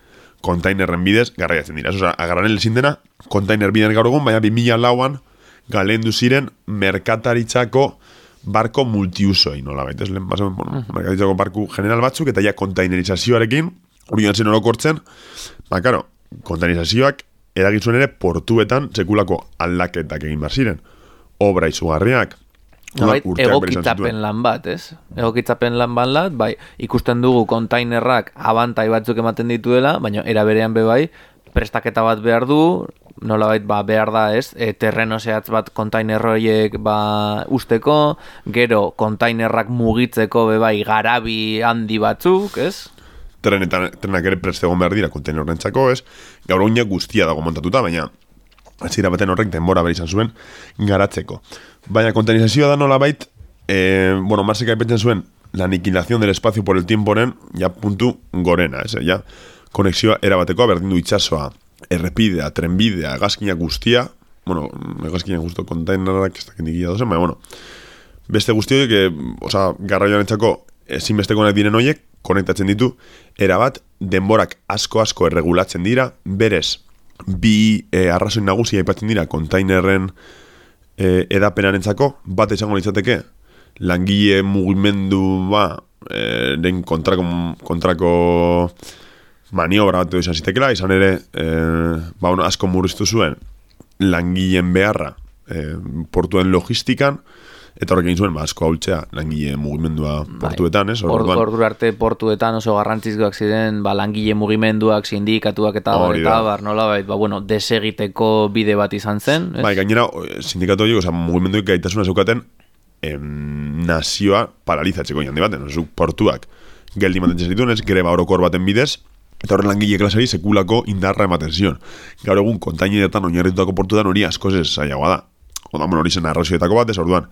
Speaker 2: kontainerren bidez garraiatzen dira. Osea, agranel ezin dena, kontainer bidez gaur egun, baina 2000 lauan galendu ziren merkataritzako barko multiusoi, nola baita, ez lehen, bazen, bueno, merkataritzako barku general batzuk, eta ja kontainerizazioarekin, hori joan zen orokortzen, ba, karo, kontainerizazioak eragin zuen ere portuetan sekulako aldaketak egin behar ziren. Obra izugarriak,
Speaker 1: Nolait,
Speaker 2: bere izan
Speaker 1: egokitzapen lan bat, ez? Egokitzapen lan bat lat, bai, ikusten dugu kontainerrak abantai batzuk ematen dituela, baina era berean be bai, prestaketa bat behar du, nolabait ba, behar da, ez? E, terreno zehatz bat kontainer horiek ba, usteko, gero kontainerrak mugitzeko be bai garabi handi batzuk, ez?
Speaker 2: trenetan, trenak ere prest egon behar dira konteiner horrentzako, ez? Gaur guztia dago montatuta, baina hasiera baten horrek denbora behar izan zuen garatzeko. Baina kontainerizazioa da nola bait, eh, bueno, Marsek aipetzen zuen la aniquilación del espacio por el tiemporen, ja puntu gorena, ez? Ja, konexioa erabatekoa berdin du itxasoa errepidea, trenbidea, egazkina guztia, bueno, egazkina guztu kontainerak, ez dakit dikia dozen, baina, bueno, beste guzti horiek, e, oza, garraioan etxako, ezinbesteko diren horiek, konektatzen ditu, erabat, denborak asko-asko erregulatzen dira, berez, bi e, arrazoi nagusia aipatzen dira kontainerren e, edapenaren bat esango litzateke, langile mugimendu ba, e, den kontrako, kontrako maniobra bat izan zitekela, izan ere, e, ba, asko murriztu zuen, langileen beharra e, portuen logistikan, Eta horrek egin zuen, ba, asko haultzea, langile mugimendua bai. portuetan, ez?
Speaker 1: Ordu arte portuetan oso garrantzizkoak ziren, ba, langile mugimenduak, sindikatuak eta bar, eta bar, nola, ba, bueno, desegiteko bide bat izan zen.
Speaker 2: Ez? Bai, gainera, sindikatu horiek, oza, mugimenduak gaitasuna zeukaten, em, nazioa paralizatzeko jandi baten, oza, portuak geldi mantentzen zituen, ez, greba orokor baten bidez, eta horren langile klasari sekulako indarra ematen zion. Gaur egun, kontainetan oinarritutako portuetan hori asko ez zailagoa da. Oda, hori zen arrazioetako bat, ez orduan,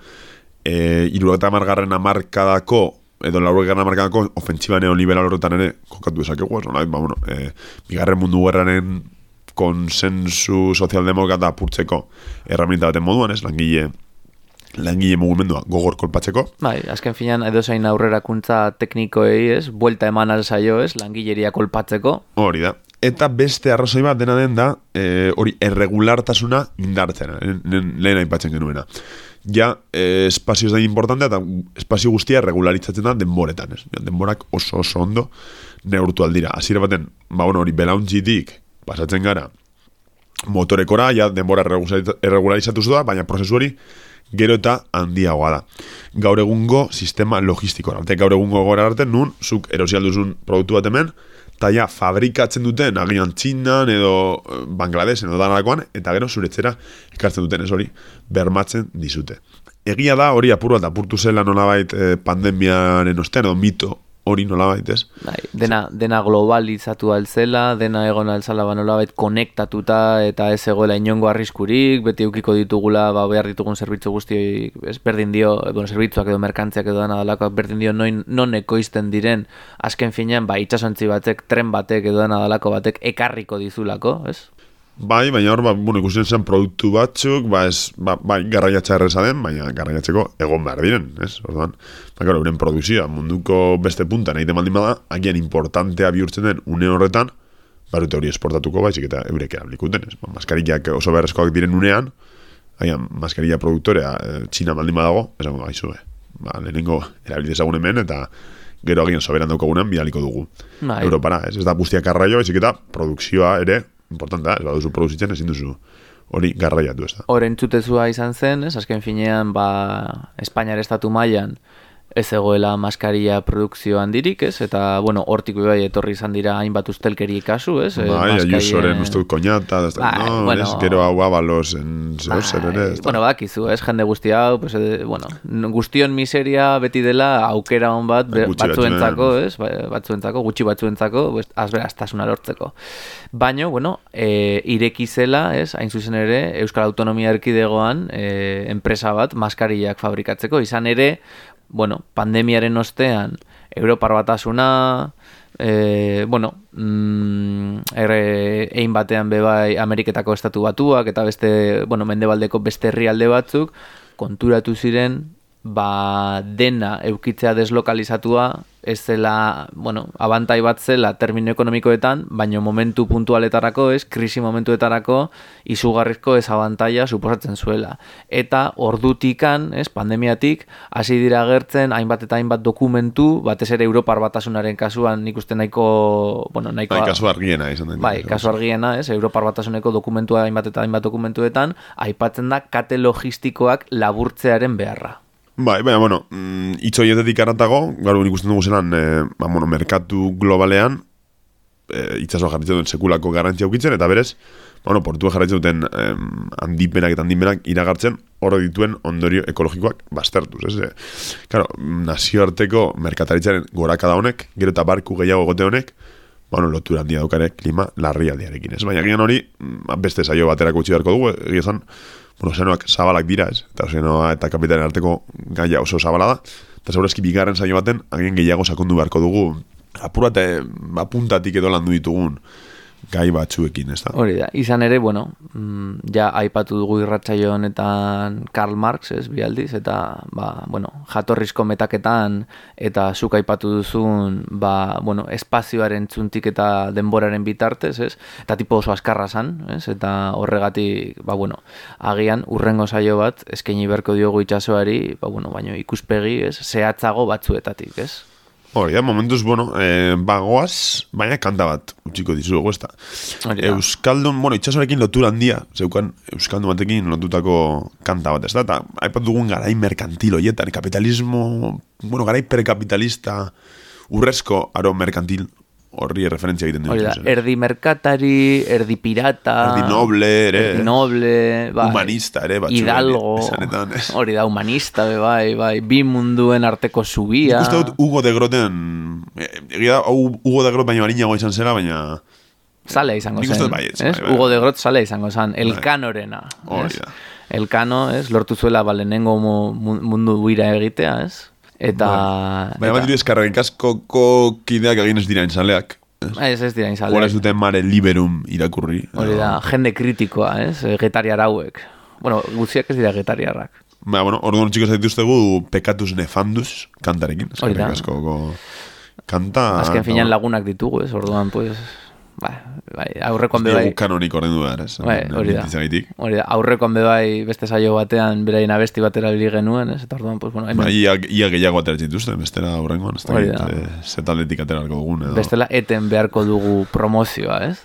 Speaker 2: e, irurata margarren amarkadako edo laurugarren amarkadako ofentsiba neoliberal horretan ere kokatu esakegu, ez ba, bueno, e, bigarren mundu guerraren konsensu sozialdemokrata apurtzeko erraminta baten moduan, ez, langile langile mugimendua gogor kolpatzeko.
Speaker 1: Bai, azken finan edo zain aurrerakuntza teknikoei, ez, buelta eman alzaio, ez, langileria kolpatzeko.
Speaker 2: Hori da. Eta beste arrazoi bat dena den da, e, hori erregulartasuna indartzen, lehen aipatzen genuena ja eh, espazio da importante eta espazio guztia regularitzatzen da denboretan, ez? Denborak oso oso ondo neurtu aldira. Hasiera baten, ba bueno, hori belaunjitik pasatzen gara motorekora, ja denbora erregularizatu da, baina prozesu hori gero eta handiagoa da. Gaur egungo sistema logistiko, arte gaur egungo gora arte, nun, zuk erosialduzun produktu bat hemen, eta ja, fabrikatzen duten agian txinan edo eh, Bangladesh edo danarakoan, eta gero zuretzera ekartzen duten ez hori bermatzen dizute. Egia da hori apuru bat apurtu zela nolabait eh, pandemiaren ostean edo mito hori nola baitez.
Speaker 1: Bai, dena, dena globalizatu altzela, dena egon altzala ba nola bait konektatuta eta ez egoela inongo arriskurik, beti eukiko ditugula ba, behar ditugun zerbitzu guzti ez berdin dio, bueno, zerbitzuak edo merkantziak edo dena dalako, berdin dio noin, non ekoizten diren, azken finean, ba, itxasontzi batek, tren batek edo dena dalako batek ekarriko dizulako, ez?
Speaker 2: Bai, baina hor, ba, bueno, ikusten zen produktu batzuk, ba, ez, ba, bai, garraiatxa erreza den, baina garraiatzeko egon behar diren, ez? Orduan, ba, gara, euren produzioa, munduko beste punta nahi demaldin bada, agian importantea bihurtzen den une horretan, barute hori esportatuko baizik eta eurek erablikuten, ez? Ba, maskariak oso beharrezkoak diren unean, agian, maskaria produktorea e, txina maldin badago, esango da, izu, ba, lehenengo erabilitezagun hemen, eta gero agian soberan daukagunan bidaliko dugu. Bai. Europara, ez, ez da guztiak arraio, baizik eta produkzioa ere importante ez baduzu produzitzen ezin duzu hori garraiatu ez da.
Speaker 1: Horen txutezua izan zen, ez, azken finean, ba, Espainiar estatu mailan ez egoela maskaria produkzio handirik, ez? Eta, bueno, hortik bai etorri izan dira hainbat ustelkeri kasu, ez?
Speaker 2: Bai, eh, ayusoren ustu koñata, ez bai, no, bueno, gero hau abalos en zer, bai, ere, ez
Speaker 1: Bueno, bakizu, ez, jende guzti hau, pues, eh, bueno, guztion miseria beti dela aukera hon bat bai, batzuentzako, ez? Ba, batzuentzako, gutxi batzuentzako, pues, azberaztasuna lortzeko. Baina, bueno, e, ireki zela, ez, hain zuzen ere, Euskal Autonomia Erkidegoan, e, enpresa bat, maskariak fabrikatzeko, izan ere, bueno, pandemiaren ostean, Europar batasuna, e, bueno, mm, erre, egin batean bebai Ameriketako estatu batuak, eta beste, bueno, mendebaldeko beste herrialde batzuk, konturatu ziren, ba, dena eukitzea deslokalizatua, ez zela, bueno, abantai bat zela termino ekonomikoetan, baino momentu puntualetarako, ez, krisi momentuetarako, izugarrizko ez abantaia suposatzen zuela. Eta ordutikan, ez, pandemiatik, hasi dira agertzen hainbat eta hainbat dokumentu, batez ere Europar batasunaren kasuan, nik uste nahiko, bueno, nahiko...
Speaker 2: Bai, kasu argiena, izan
Speaker 1: Bai, kasu argiena, ez, Europar batasuneko dokumentua hainbat eta hainbat dokumentuetan, aipatzen da kate logistikoak laburtzearen beharra.
Speaker 2: Bai, baina, bueno, mm, itzoietetik aratago, gara ikusten dugu zelan, e, ba, bueno, merkatu globalean, e, itzasoa jarritzen duen sekulako garantzia ukitzen, eta berez, bueno, portua jarritzen duten e, handipenak eta handipenak iragartzen, horre dituen ondorio ekologikoak bastertuz, ez? E, claro, nazioarteko merkataritzaren gorakada honek, gero eta barku gehiago gote honek, bueno, lotura handia daukare klima larrialdiarekin, ez? Baina gian hori, mm, beste saio baterako utzi beharko dugu, egia zan, bueno, zenoak zabalak dira, ez? Eta zenoa eta kapitaren arteko gaia oso zabala da. Eta segurazki bigarren saio baten, agien gehiago sakondu beharko dugu, apura eta apuntatik edo landu ditugun gai batzuekin, ez da?
Speaker 1: Hori da, izan ere, bueno, mm, ja aipatu dugu irratsaio honetan Karl Marx, ez, bi aldiz, eta, ba, bueno, jatorrizko metaketan, eta zuk aipatu duzun, ba, bueno, espazioaren txuntik eta denboraren bitartez, ez, eta tipo oso askarra zan, ez, eta horregatik, ba, bueno, agian, urrengo saio bat, eskaini berko diogu itxasoari, ba, bueno, baino ikuspegi, ez, zehatzago batzuetatik, ez?
Speaker 2: Hori da, momentuz, bueno, eh, bagoaz, baina kanta bat, utxiko dizu dugu, ez da. Euskaldun, bueno, itxasorekin lotura handia, zeukan Euskaldun batekin lotutako kanta bat, ez da, eta haipat dugun garai merkantil hoietan, kapitalismo, bueno, garai perkapitalista, urrezko aro merkantil horri referentzia egiten
Speaker 1: dut. Da, erdi merkatari, erdi pirata,
Speaker 2: erdi noble, ere,
Speaker 1: erdi noble, bai,
Speaker 2: humanista, ere, batzu,
Speaker 1: hidalgo, hori da, humanista, bai, bai, bi munduen arteko subia.
Speaker 2: Ikuste dut, Hugo de Groten, egia da, Hugo de Grot baina marinago izan zera, baina...
Speaker 1: Sale izango zen, bai, bai, bai, Hugo de Grot sale izango zen, elkanorena. Hori da. Elkano, ez, lortu zuela, balenengo mundu buira egitea, ez? Eta...
Speaker 2: Baina bat dira eskarrekin kaskoko kideak egin ez dira inzaleak.
Speaker 1: Ez ez dira inzaleak.
Speaker 2: Hora ez dute mare liberum irakurri.
Speaker 1: Hori da, jende kritikoa, ez? Getariar hauek. Bueno, guztiak ez dira getariarrak.
Speaker 2: Ba, bueno, orduan txiko zaituztegu pekatus nefandus kantarekin. Hori da. Kanta...
Speaker 1: Azken finan lagunak ditugu, ez? Orduan, pues... Ba, bai, aurrekoan be bai.
Speaker 2: kanonik ordendu da, ez?
Speaker 1: Bai, hori da. Hori da, aurrekoan be bai beste saio batean beraien abesti batera bili genuen, ez? Eta orduan, pues, bueno,
Speaker 2: ba, ia, ia gehiago atera zituzte, bestela aurrengoan, ez da, zetaldetik aterarko dugun, edo.
Speaker 1: Bestela eten beharko dugu promozioa, ez?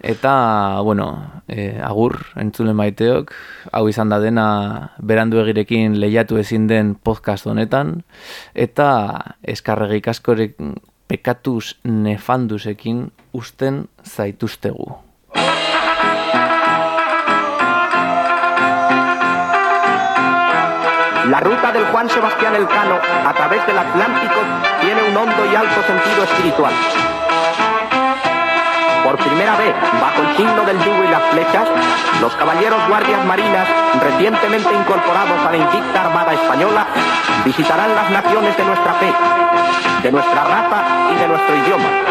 Speaker 1: Eta, bueno, e, agur, entzule maiteok, hau izan da dena berandu egirekin lehiatu ezin den podcast honetan, eta eskarregik askorek pekatuz nefandusekin usten zaituztegu.
Speaker 3: La ruta del Juan Sebastián Elcano a través del Atlántico tiene un hondo y alto sentido espiritual. Por primera vez, bajo el signo del yugo y las flechas, los caballeros guardias marinas, recientemente incorporados a la invicta Armada Española, visitarán las naciones de nuestra fe, de nuestra raza y de nuestro idioma.